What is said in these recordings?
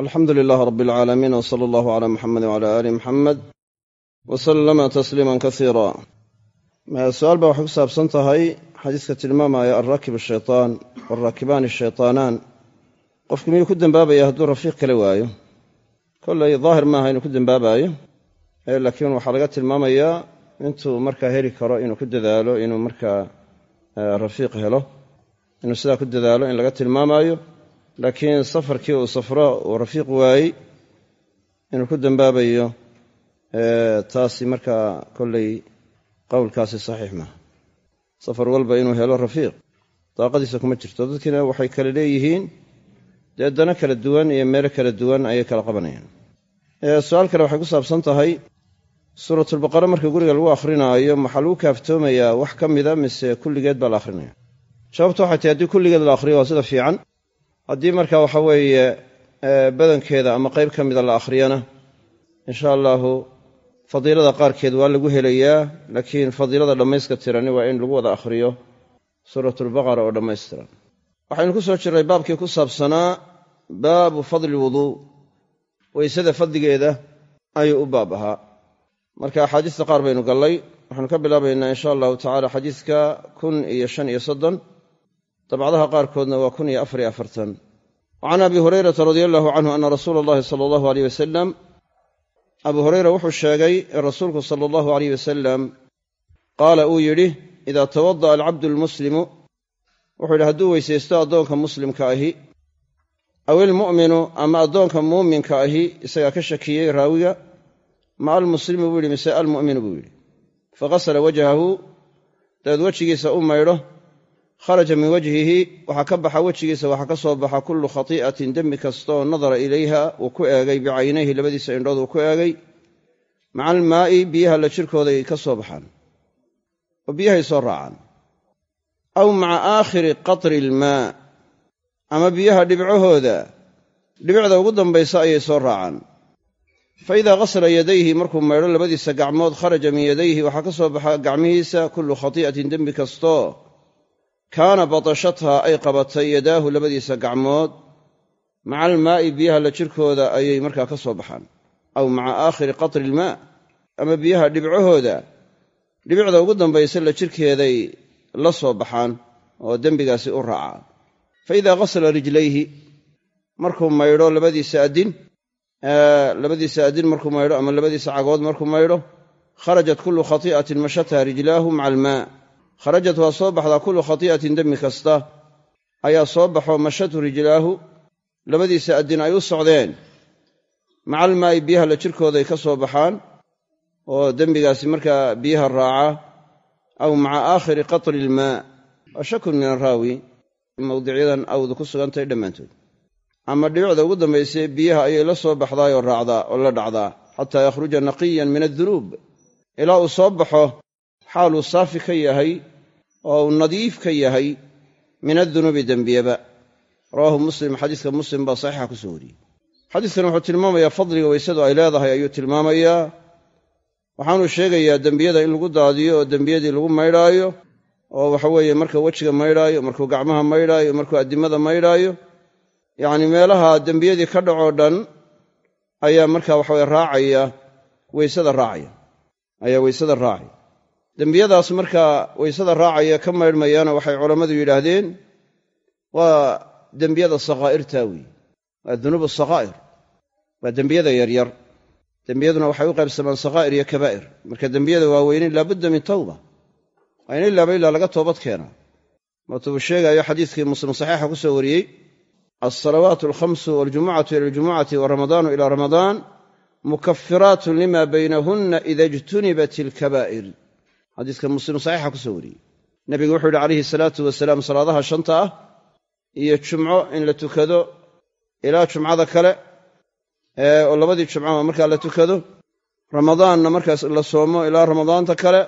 alxamdu lilaah rab alcaalamiin w sala allahu cala muxamedi wcala aali muxamed wa sallama tasliiman kasiira su'aal baa waxay ku saabsan tahay xadiiska tilmaamaya alraakib ashaytaan waalraakibaani shaytaanaan. Qofku miyuu ku dembaabaya hadduu rafiiq kala waayo? Kollay daahir maaha inuu ku dembaabayo laakiin waxaa laga tilmaamayaa intuu markaa heli karo inuu ku dadaalo inuu markaa rafiiq helo inuu sidaa ku dadaalo in laga tilmaamaayo laakiin safarkii uu safro uu rafiiq waayey inuu ku dembaabayo taasi markaa kollay qowlkaasi saxiix maaha safar walba inuu helo rafiiq daaqadiisa kuma jirto. Dadkiina waxay kale leeyihiin dee dano kala duwan iyo meelo kala duwan ayay kala qabanayaan. Su'aal kale waxay ku saabsan tahay suuratulbaqara marka guriga lagu akhrinaayo maxaa lagu kaaftoomayaa wax ka mida mise kulligeed baa la akhrinaya jawaabtu waxay tahay haddii kulligeed la akhriyo waa sida fiican haddii marka waxa weeye badankeeda ama qayb ka mida la akhriyana insha allahu fadiilada qaarkeed waa lagu helayaa laakiin fadiilada dhammayska tirani waa in lagu wada akhriyo suuratulbaqara oo dhammaystiran. Waxaynu ku soo jirray baabkii ku saabsanaa baabu fadli wuduu weysada fadligeeda ayuu u baab ahaa. Marka axaadiista qaar baynu gallay waxaanu ka bilaabaynaa insha allahu tacala xadiiska kun iyo shan iyo soddon. Dabcdaha qaarkoodna waa kun iyo afar iyo afartan can abi hurayrata radia allahu canhu ana rasuula allahi sala allahu aleyh wasalam abu hureyra wuxuu sheegay rasuulku sala allahu aleyh wasalam qaala uu yidhi idaa tawada'a alcabdu almuslimu wuxuu yidhi hadduu weysaysto addoonka muslimka ahi aw ilmu'minu ama addoonka muuminka ahi isagaa ka shakiyey raawiga ma almuslimu buu yidhi mise almu'minu buu yidhi faghasala wajhahu dabeed wejigiisa u maydho kharaja min wajhihi waxaa ka baxa wejigiisa waxaa ka soo baxa kullu khati'atin dembi kastaoo nadara ilayha uu ku eegay bicaynayhi labadiisa indhood uu ku eegay. Maca almaa'i biyaha la jirkooday ka soo baxaan oo biyahay soo raacaan. Aw maca aakhiri qatri ilmaa ama biyaha dhibcahooda dhibicda ugu dambaysa ayay soo raacaan. Fa idaa ghasala yadayhi markuu maydho labadiisa gacmood kharaja min yadayhi waxaa ka soo baxa gacmihiisa kullu khati'atin dembi kastoo kaana batashatha ay qabatay yadaahu labadiisa gacmood maca almaa'i biyaha la jirkooda ayay markaa ka soo baxaan. Aw maca aakhiri qatri ilmaa ama biyaha dhibcahooda dhibicda ugu dambaysa la jirkeeday la soo baxaan oo dembigaasi u raacaan. Fa idaa ghasala rijlayhi markuu maydho labadiisa addin labadiisa addin markuu maydho ama labadiisa cagood markuu maydho kharajat kullu khati'atin mashatha rijlaahu maca almaa kharajat waa soo baxdaa kullu khati'atin dembi kasta. Ayaa soo baxo mashathu rijlaahu labadiisa addin ay u socdeen. Maca almaa'i biyaha la jirkooday ka soo baxaan oo dembigaasi markaa biyaha raaca aw maca aakhiri qatri ilmaa waa min araawi mawdicyadan awdu ku sugantahay dhammaantood. Ama dhibicda ugu dambayse biyaha ayay la soo baxdaayoo raacdaa oo la dhacdaa xataa yakhruja naqiyan min addunuub. Ilaa uu soo baxo xaaluu saafi ka yahay oo uu nadiif ka yahay min addunuubi dembiyaba. Rawaahu muslim xadiiska muslim baa saxiixa ku soo wariyey. Xadiiskan wuxuu tilmaamayaa fadliga weysadu ay leedahay ayuu tilmaamayaa. Waxaanuu sheegayaa dembiyada in lagu daadiyo oo dembiyadii lagu maydhaayo oo waxaweeye marka wejiga maydhaayo markuu gacmaha maydhaayo markuu addimada maydhaayo. Yacni meelaha dembiyadii ka dhacoo dhan ayaa marka waxaweye raacaya weysada raacaya ayaa weysada raacaya dembiyadaas markaa weysada raacaya ka maydhmayaana waxay culammadu yidhaahdeen waa dembiyada sakhaa'irta weeye waa dunuub asakhaa'ir waa dembiyada yaryar. Dembiyaduna waxay u qaybsamaan sakhaa'ir iyo kabaa'ir. Marka dembiyada waaweyne laabudda min tawba. Waa in ilaaba ilaa laga toobad keenaa waatuu sheegaayo xadiiskii muslim saxiixa ku soo wariyey alsalawaatu alkhamsu waljumucatu ila aljumucati wa ramadaanu ila ramadaan mukafiraatun lima baynahunna ida ijtunibat ilkabaa'ir xadiiska muslim saxiixa ku soo wariyey. Nebigu wuxuu yidhi calayhi salaatu wasalaam salaadaha shanta ah iyo jumco in la tukado ilaa jumcada kale oo labadii jumcoba markaa la tukado ramadaanna markaas la soomo ilaa ramadaanta kale.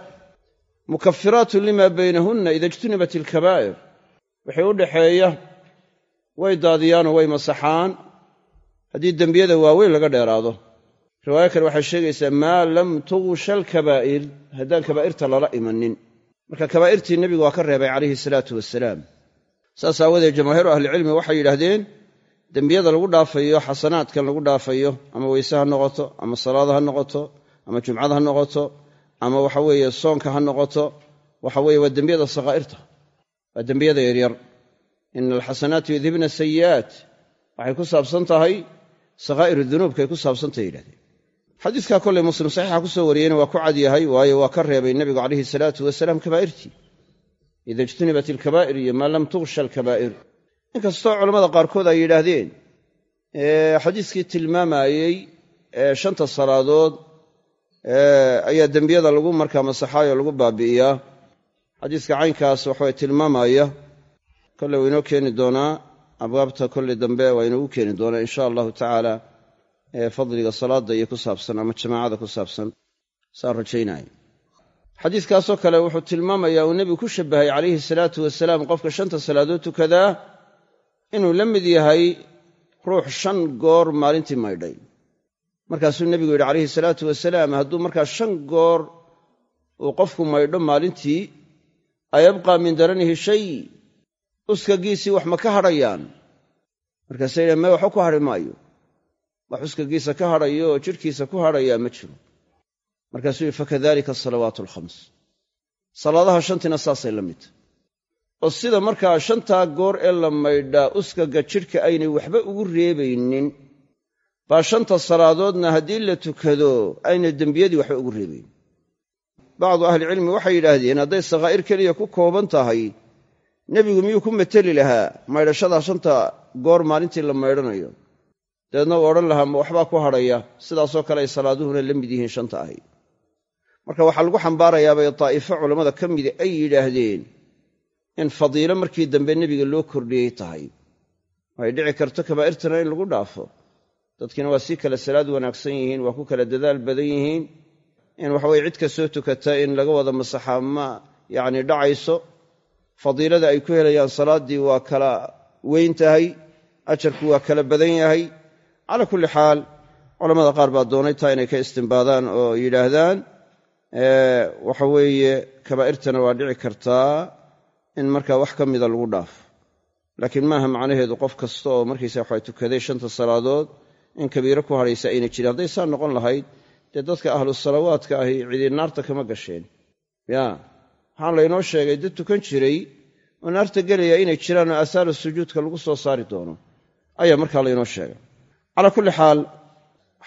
Mukafiraatun lima baynahunna ida ijtunibat ilkabaa'ir wixii u dhaxeeya way daadiyaanoo way masaxaan. Haddii dembiyada waaweyn laga dheeraado riwaayo kale waxay sheegaysaa maa lam tugsha alkabaa'ir haddaan kabaa'irta lala imanin. Marka kabaa'irtii nebigu waa ka reebay calayhi salaatu wasalaam saas aawadeed jamaahiiru ahlicilmi waxay yidhaahdeen dembiyada lagu dhaafayo xasanaadkan lagu dhaafayo ama weyse ha noqoto ama salaada ha noqoto ama jumcad ha noqoto ama waxa weeye soonka ha noqoto waxa weeye waa dembiyada sakhaa'irta waa dembiyada yaryar. Ina alxasanaatu yudhibna sayi'aat waxay ku saabsan tahay sakhaa'ir dunuubkay ku saabsantahay yidhahdeen xadiidkaa kollay muslim saxiixa ku soo wariyeyna waa ku cad yahay waayo waa ka reebay nebigu calayhi salaatu wasalaam kabaa'irtii. Ida ijtunibat ilkabaa'ir iyo maa lam tughsha alkabaa'ir. Inkastoo culammada qaarkood ay yidhaahdeen xadiiskii tilmaamayey shanta salaadood ayaa dembiyada lagu markaa masaxaayo lagu baabi'iyaa. Xadiiska caynkaas waxaway tilmaamaya kolley waa inoo keeni doonaa abwaabta kolley dambe waa inoogu keeni doonaa insha allahu tacaala fadliga salaada iyo ku saabsan ama jamaacada ku saabsan saan rajaynaya xadiiskaasoo kale wuxuu tilmaamayaa uu nebigu ku shabbahay calayhi salaatu wasalaam qofka shanta salaadood tukadaa inuu la mid yahay ruux shan goor maalintii maydhay. Markaasuu nebigu yidhi calayhi salaatu wasalaam hadduu markaa shan goor uu qofku maydho maalintii ayabqaa min daranihi shay uskagiisii wax ma ka hadhayaan. Markaasa yidhaha mee waxba ku hadhi maayo wax uskagiisa ka hadhayo oo jidhkiisa ku hadhayaa ma jiro. Markaasuu yidhi fakadalika asalawaatu alkhams salaadaha shantiina saasay la midta oo sida markaa shantaa goor ee la maydhaa uskaga jidhka aynay waxba ugu reebaynin baa shanta salaadoodna haddii la tukado aynay dembiyadii waxba ugu reebayn bacdu ahlicilmi waxay yidhaahdeen hadday sakhaa'ir keliya ku kooban tahay nebigu miyuu ku mateli lahaa maydhashadaa shanta goor maalintii la maydhanayo dabeedna uu odhan lahaa ma waxbaa ku hadhaya. Sidaasoo kale ay salaaduhuna la mid yihiin shanta ahay marka waxaa lagu xambaarayaabay daa'ifo culammada ka mida ay yidhaahdeen in fadiilo markii dambe nebiga loo kordhiyey tahay. Ay dhici karto kabaa'irtana in lagu dhaafo. Dadkiina waa si kale salaad wanaagsan yihiin waa ku kala dadaal badan yihiin in waxaweye cid ka soo tukata in laga wada masaxaa ma yacni dhacayso. Fadiilada ay ku helayaan salaaddii waa kala weyn tahay ajarku waa kala badan yahay calaa kulli xaal culamada qaar baa doonay taa inay ka istimbaadaan oo yidhaahdaan waxa weeye kabaa'irtana waa dhici kartaa in markaa wax ka mida lagu dhaafo laakiin maaha macnaheedu qof kasta oo markiisa waxa tukaday shanta salaadood in kabiiro ku hadhaysa ayna jirin. Hadday saa noqon lahayd dee dadka ahlu salawaadka ahi cidii naarta kama gasheen. Ya waxaan laynoo sheegay dad tukan jiray oo naarta gelaya inay jiraan oo aasaaru sujuudka lagu soo saari doono. Ayaa markaa laynoo sheegay calaa kulli xaal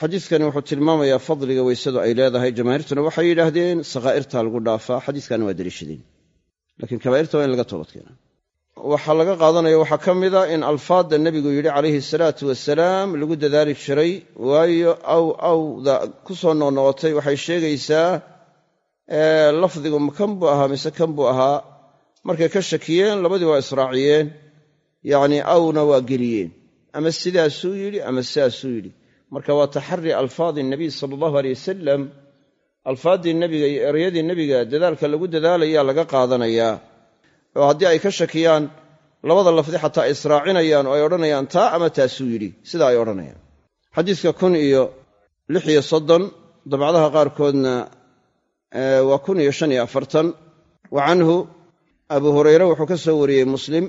xadiiskani wuxuu tilmaamayaa fadliga weysadu ay leedahay. Jamaahiirtuna waxay yidhaahdeen sakhaa'irtaa lagu dhaafaa. Xadiiskana waa deliishadeen laakiin kabaa'irta waa in laga toobadkeena waxaa laga qaadanaya waxaa ka mida in alfaadda nebigu yidhi calayhi salaatu wasalaam lagu dadaali jiray waayo aw awda ku soo noqnoqotay. Waxay sheegaysaa lafdigu ma kan buu ahaa mise kan buu ahaa? Markay ka shakiyeen labadii waa israaciyeen. Yacnii awna waa geliyeen ama sidaasuu yidhi ama sidaasuu yidhi. Marka waa taxari alfaadi nabiy sala allahu aley wasalam alfaaddii nebiga iyo ereyadii nebiga dadaalka lagu dadaalayaa laga qaadanayaa oo haddii ay ka shakiyaan labada lafdi xataa ay israacinayaan oo ay odhanayaan taa ama taasuu yidhi sidaa ay odhanayaan. Xadiiska kun iyo lix iyo soddon dabcdaha qaarkoodna waa kun iyo shan iyo afartan. Wa canhu abu hurayre wuxuu ka soo wariyey muslim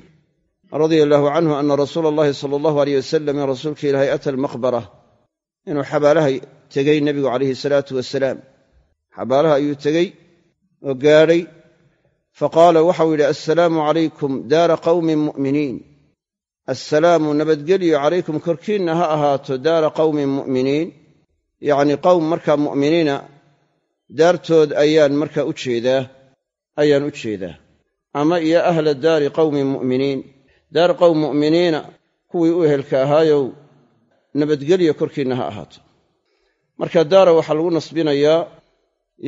radia allaahu canhu ana rasuula allahi sala allahu aleyh wasalam in rasuulka ilaahay ata almaqbara inuu xabaalaha tegey nebigu calayhi salaatu wasalaam xabaalaha ayuu tegey oo gaadhay faqaala waxau yidhi assalaamu calaykum daara qawmin mu'miniin. Assalaamu nabadgelyo calaykum korkiinna ha ahaato daara qawmin mu'miniin. Yacnii qowm markaa mu'miniina daartood ayaan markaa u jeedaa ayaan u jeedaa. Ama iyo ahla daari qawmin mu'miniin daar qowm mu'miniina kuwii u ehelka ahaayow nabadgelyo korkiinna ha ahaato. Marka daara waxaa lagu nasbinayaa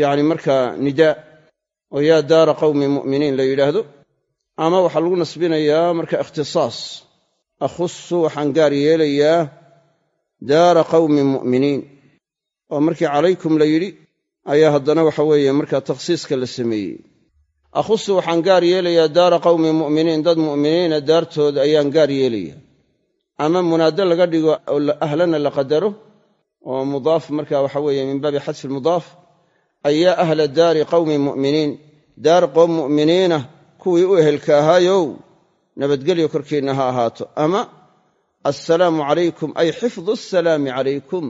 yacni markaa nidaa oo yaa daara qawmi mu'miniin la yidhaahdo ama waxaa lagu nasbinayaa marka ikhtisaas. Akhusu waxaan gaar yeelayaa daara qawmin mu'miniin. Oo markii calaykum la yidhi ayaa haddana waxa weeye markaa takhsiiska la sameeyey akhusu waxaan gaar yeelayaa daara qawmin mu'miniin. Dad mu'miniina daartood ayaan gaar yeelaya ama munaado laga dhigo ahlana la qadaro oo mudaaf marka waxa weeye min baabi xadfi lmudaaf ayaa ahla daari qawmin mu'miniin. Daar qoom mu'miniina kuwii u ehelka ahaayow nabadgelyo korkiinna ha ahaato. Ama assalaamu calaykum ay xifdu asalaami calaykum.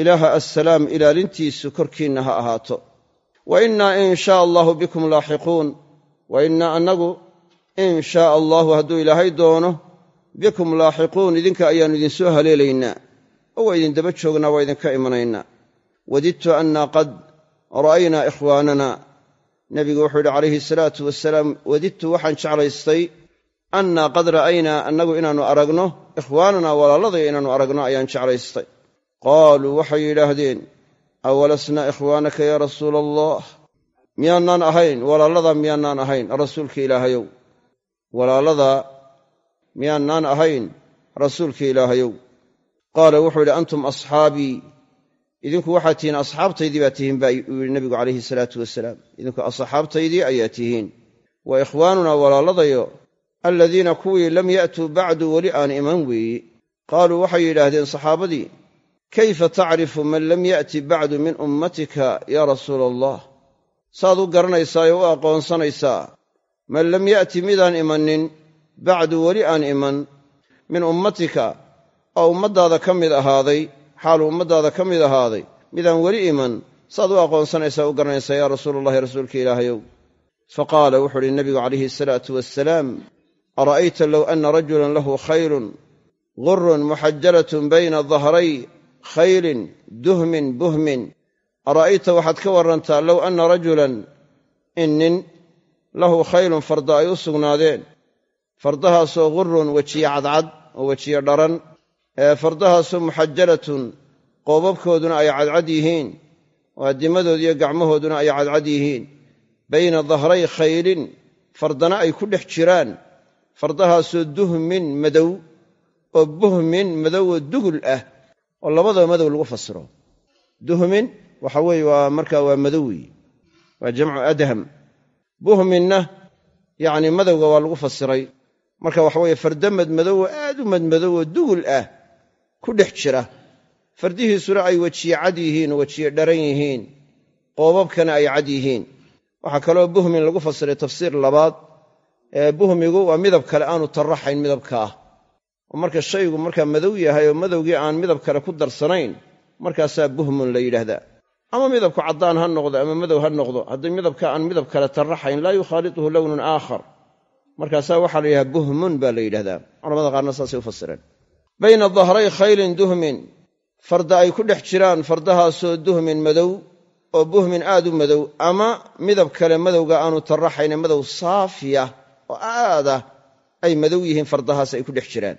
Ilaaha assalaam ilaalintiisu korkiinna ha ahaato wa innaa in shaa allahu bikum laaxiquun wa innaa annagu in shaa allahu hadduu ilaahay doono bikum laaxiquun idinka ayaannu idin soo haleelaynaa oo waa idin daba joognaa waa idinka imanaynaa wadidtu annaa qad ra'aynaa ikhwaanana nebigu wuxuu yidhi calayhi salaatu wasalaam wadidtu waxaan jeclaystay annaa qad ra'aynaa annagu inaannu aragno ikhwaananaa walaaladaya inaannu aragno ayaan jeclaystay. Qaaluu waxay yidhaahdeen awalasnaa ikhwaanaka yaa rasuula allah miyaannaan ahayn walaaladaa miyaannaan ahayn rasuulka ilaahayow walaaladaa miyaannaan ahayn rasuulka ilaahayow qaala wuxuu yidhi antum asxaabii idinku waxaad tihiin asxaabtaydii baa tihiin baa uu yidhi nebigu calayhi salaatu wasalaam idinku asxaabtaydii ayaa tihiin wa ikhwaanunaa walaaladayo aladiina kuwii lam ya'tuu bacdu weli aan iman weeye qaaluu waxay yidhaahdeen saxaabadii kayfa tacrifu man lam ya'ti bacdu min ummatika yaa rasuula allah saad u garanaysaa oo u aqoonsanaysaa man lam ya'ti midaan imannin bacdu weli aan iman min ummatika oo ummaddaada ka mid ahaaday xaaluu ummaddaada ka mid ahaaday midaan weli iman saad u aqoonsanaysaa u garanaysaa yaa rasuulalahi rasuulka ilaahayow fa qaala wuxuu uhi nebigu calayhi asalaatu wassalaam ara'ayta low anna rajulan lahu khaylun gurun muxajalatun bayna dahray khaylin duhmin buhmin. Ara'ayta waxaad ka warrantaa low anna rajulan in nin lahu khaylun farda ay u sugnaadeen. Fardahaasoo gurun wejiye cadcad oo wejiye dharan. Ee fardahaasoo muxajalatun qoobabkooduna ay cadcad yihiin. Oo addimadood iyo gacmahooduna ay cadcad yihiin. Bayna dahray khaylin fardana ay ku dhex jiraan. Fardahaasoo duhmin madow oo buhmin madowoo dugul ah oo labadaba madow lagu fasiro. Duhmin waxa weeye waa markaa waa madow weeye waa jamcu adham. Buhminna yacni madowga waa lagu fasiray. Marka waxa weeye farda madmadowoo aad u madmadowoo dugul ah ku dhex jira. Fardihiisuna ay wejiye cad yihiin oo wejiye dharan yihiin qoobabkana ay cad yihiin. Waxaa kaloo buhmin lagu fasiray tafsiir labaad. Ee buhmigu waa midab kale aanu tarraxayn midabka ah oo marka shaygu markaa madow yahay oo madowgii aan midab kale ku darsanayn markaasaa buhmun la yidhaahdaa. Ama midabku caddaan ha noqdo ama madow ha noqdo haddii midabka aan midab kale tarraxayn laa yukhaaliduhu lownun aakhar. Markaasaa waxaa la yidhahdaa buhmun baa la yidhahdaa culamada qaarna saasay u fasireen. Bayna dahray khaylin duhmin farda ay ku dhex jiraan fardahaasoo duhmin madow oo buhmin aad u madow ama midab kale madowga aanu tarraxayne madow saafiya oo aadah ay madow yihiin fardahaas ay ku dhex jiraan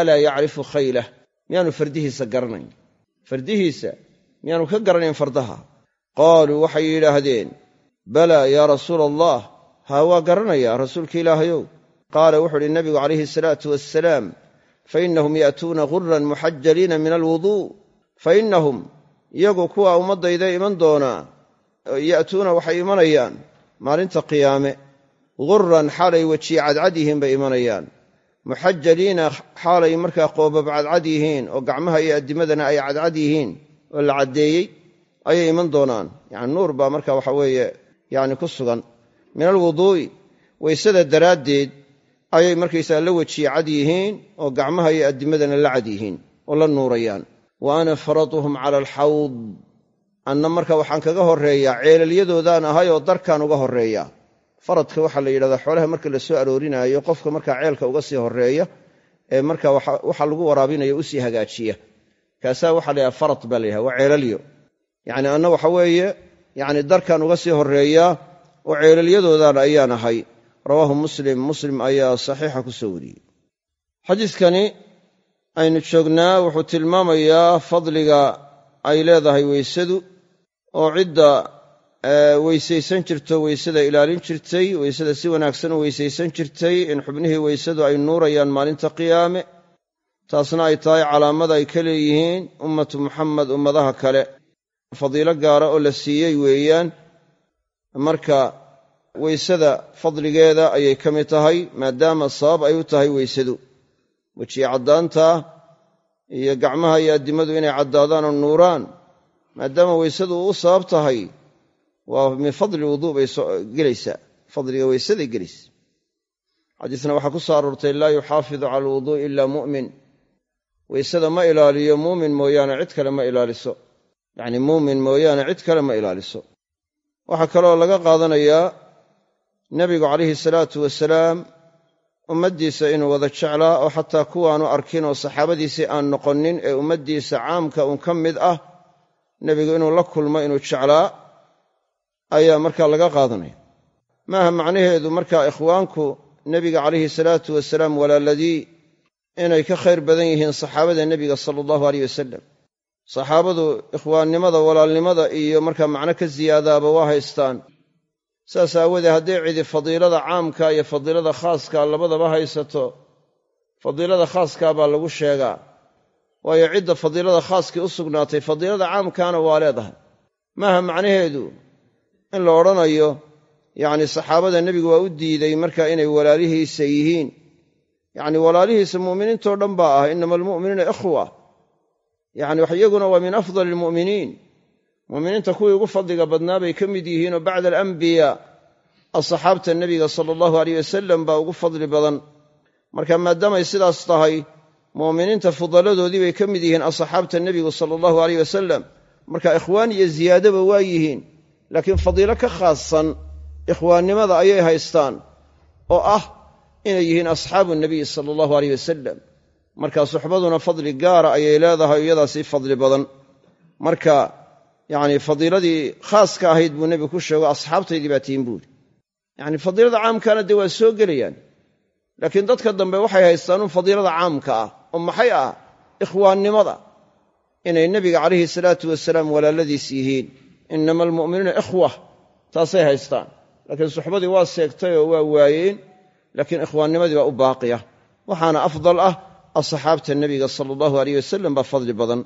alaa yacrifu khaylah miyaanu fardihiisa garanayn. Fardihiisa miyaanu ka garanayn fardaha. Qaaluu waxay yidhaahdeen balaa yaa rasuula allah haa waa garanayaa rasuulka ilaahayow? Qaala wuxuu uhi nabigu calayhi asalaatu wassalaam fa innahum ya'tuuna ghuran muxajaliina min alwuduu fa innahum iyagu kuwa ummaddayda iman doonaa ya'tuuna waxay imanayaan maalinta qiyaame. Ghuran xaalay wejiye cadcad bay imanayaan muxajaliina xaalay markaa qoobab cadcad yihiin oo gacmaha iyo addimadana ay cadcad yihiin oo la caddeeyey ayay iman doonaan. Yacni nuur baa marka waxa weeye yacni ku sugan. Min alwuduu'i waysada daraaddeed ayay markaysaa la wejiye cad yihiin oo gacmaha iyo addimadana la cad yihiin oo la nuurayaan. Wa ana faraduhum cala alxawd. Anna marka waxaan kaga horreeyaa ceelalyadoodaan ahay oo darkaan uga horreeyaa faradka waxaa la yidhahdaa xoolaha marka la soo aroorinaayo qofka markaa ceelka uga sii horreeya ee marka waxa lagu waraabinayo u sii hagaajiya. Kaasaa waxaa la yidhaha farad baa la yidhaha waa ceelalyo yacni anna waxa weeye yacni darkaan uga sii horreeyaa oo ceelalyadoodan ayaan ahay. Rawaahu muslim muslim ayaa saxiixa ku soo wariyey. Xadiidkani aynu joognaa wuxuu tilmaamayaa fadliga ay leedahay weysadu oo cidda weysaysan jirto weysada ilaalin jirtay weysada si wanaagsan u weysaysan jirtay in xubnihii weysadu ay nuurayaan maalinta qiyaame taasna ay tahay calaamada ay ka leeyihiin ummatu muxamed ummadaha kale. Fadiilo gaara oo la siiyey weeyaan marka weysada fadligeeda ayay ka mid tahay maadaama sabab ay u tahay weysadu. Wejiye caddaanta iyo gacmaha iyo addimadu inay caddaadaan oo nuuraan maadaama weysadu u sabab tahay waa min fadli wuduu bay gelaysaa fadliga weysaday gelaysa xadiisna waxaa ku soo aroortay laa yuxaafidu cala alwuduu'i ila mu'min. Weysada ma ilaaliyo muumin mooyaane cid kale ma ilaaliso. Yacni muumin mooyaane cid kale ma ilaaliso. Waxaa kaloo laga qaadanayaa nebigu calayhi salaatu wasalaam ummaddiisa inuu wada jeclaa oo xataa kuwaanu arkin oo saxaabadiisii aan noqonin ee ummaddiisa caamka uun ka mid ah nebigu inuu la kulmo inuu jeclaa ayaa markaa laga qaadanaya. Maaha macnaheedu markaa ikhwaanku nebiga calayhi salaatu wasalaam walaaladii inay ka khayr badan yihiin saxaabada nebiga sala allahu aleyh wasalam saxaabadu ikhwaannimada walaalnimada iyo markaa macno ka siyaadaaba waa haystaan. Saas aawoodee hadday cidi fadiilada caamka iyo fadiilada khaaska labadaba haysato fadiilada khaaskaa baa lagu sheegaa. Waayo cidda fadiilada khaaskii u sugnaatay fadiilada caamkaana waa leedahay. Maaha macnaheedu in la odhanayo. Yacni saxaabada nebigu waa u diiday marka inay walaalihiisa yihiin. Yacni walaalihiisa mu'miniintoo dhan baa ah innama almu'minuuna ikhwa. Yacni iyaguna waa min afdali almu'miniin mu'miniinta kuwii ugu fadliga badnaa bay ka mid yihiinoo bacda alambiyaa asxaabta nebiga sala allahu aleyh wasalam baa ugu fadli badan. Marka maadaamay sidaas tahay mu'miniinta fudaladoodii bay ka mid yihiin asxaabta nebigu sala allahu aleyh wasalam marka ikhwaan iyo ziyaadaba waa yihiin laakiin fadiilo ka khaasan ikhwaannimada ayay haystaan oo ah inay yihiin asxaabu nabiy sala allahu aleyh wasalam marka suxbaduna fadli gaara ayay leedahay iyadaa sii fadli badan. Marka yacni fadiiladii khaaska ahayd buu nebigu ku sheego asxaabtaydii baa tihin buuri yacni fadiilada caamkaana dee waa soo gelayaan. Laakiin dadka dambe waxay haystaan un fadiilada caamka ah oo maxay ah? Ikhwaannimada. Inay nebiga calayhi salaatu wasalaam walaaladiis yihiin innama almu'minuuna ikhwa taasay haystaan laakiin suxbadii waa seegtay oo waa waayeen laakiin ikhwaannimadii baa u baaqiya waxaana afdal ah asxaabta nebiga sala allahu aleyh wasalam baa fadli badan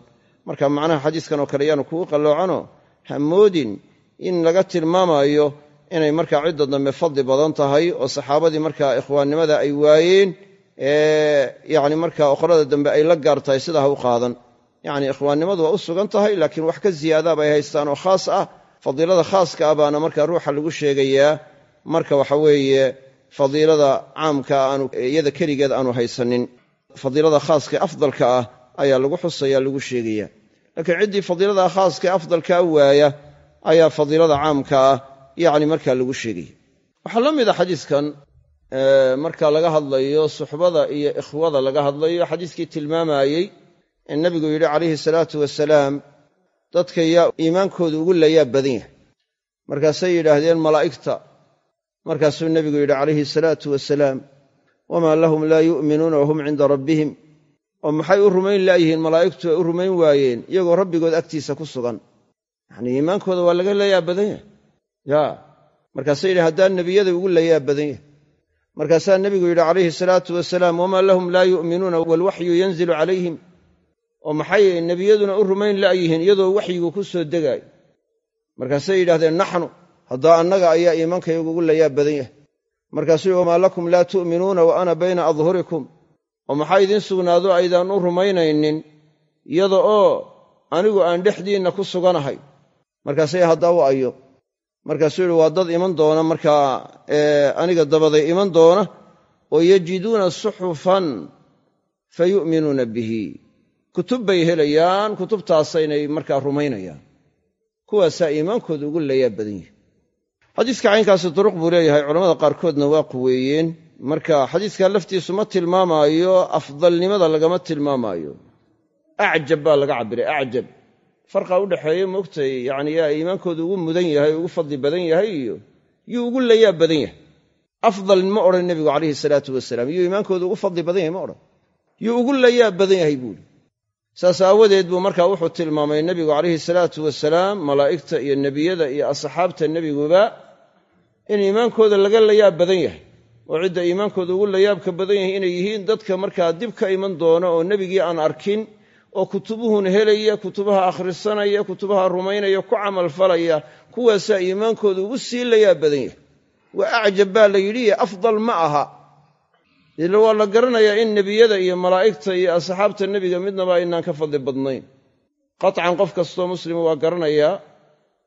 marka macnaha xadiiskan oo kale yaanu kugu qalloocano ha moodin in laga tilmaamayo inay markaa cidda dambe fadli badan tahay oo saxaabadii markaa ikhwaannimada ay waayeen yani markaa qolada dambe ay la gaar tahay sidaa ha u qaadan yacni ikhwaannimadu waa u sugan tahay laakiin wax ka ziyaada bay haystaan oo khaas ah. Fadiilada khaaska ah baana markaa ruuxa lagu sheegayaa. Marka waxa weeye fadiilada caamka aanu iyada keligeed aanu haysanin. Fadiilada khaaska ee afdalka ah ayaa lagu xusaya lagu sheegaya laakiin ciddii fadiilada khaaska ee afdalkaa waaya ayaa fadiilada caamka ah yacni markaa lagu sheegaya waxaa la mida xadiiskan marka laga hadlayo suxbada iyo ikhwada laga hadlayo xadiiskii tilmaamayey in nabigu yidhi calayhi salaatu wasalaam dadka yaa iimaankoodu ugu layaab badan yahay. Markaasay yidhaahdeen malaa'igta. Markaasuu nebigu yidhi calayhi salaatu wasalaam wamaa lahum laa yu'minuuna wahum cinda rabbihim. Oo maxay u rumayn laayihiin malaa'igtu ay u rumayn waayeen iyagoo rabbigood agtiisa ku sugan. Yacnii iimaankooda waa laga layaab badan yahay. Yaa markaasay yidhi haddaan nebiyada ugu layaab badan yahay. Markaasaa nebigu yidhi calayhi salaatu wasalaam wamaa lahum laa yu'minuuna waalwaxyu yanzilu calayhim oo maxay nebiyaduna u rumayn la'yihiin iyadoo waxyigu ku soo degaayo markaasay yidhahdeen naxnu haddaa annaga ayaa iimaankayagu ugu layaab badan yahay. Markaasuu wamaa lakum laa tu'minuuna wa ana bayna adhurikum. Oo maxaa idiin sugnaado aydaan u rumaynaynin iyada oo anigu aan dhexdiinna ku suganahay. Markaasay haddaa u ayo. Markaasuu yidhi waa dad iman doona markaa aniga dabaday iman doona oo yajiduuna suxufan fa yu'minuuna bihi kutub bay helayaan kutubtaasaynay markaa rumaynayaan. Kuwaasaa iimaankooda ugu layaab badan yihi xadiiska caynkaasi duruq buu leeyahay culamada qaarkoodna waa quweeyeen. Marka xadiiska laftiisu ma tilmaamaayo afdalnimada lagama tilmaamaayo. Acjab baa laga cabbiray acjab. Farqa udhexeeya moogtay yacni yaa iimaankooda ugu mudan yahay ugu fadli badan yahay iyo yuu ugu layaab badan yahay. Afdal ma odhan nebigu calayhi salaatu wasalaam yuu iimaankooda ugu fadli badan yahay ma odhan. Yuu ugu layaab badan yahay buuli saas aawadeed buu markaa wuxuu tilmaamay nebigu calayhi salaatu wasalaam malaa'igta iyo nebiyada iyo asxaabta nebiguba in iimaankooda laga layaab badan yahay. Oo cidda iimaankooda ugu layaabka badan yahay inay yihiin dadka markaa dib ka iman doona oo nebigii aan arkin oo kutubuhun helaya kutubaha akhrisanaya kutubaha rumaynaya ku camalfalaya kuwaasaa iimaankooda ugu sii layaab badan yahay. Waa acjab baa la yidhi afdal ma aha ila waa la garanayaa in nebiyada iyo malaa'igta iyo asxaabta nebiga midnaba aynaan ka fadli badnayn. Qatcan qof kastoo muslima waa garanayaa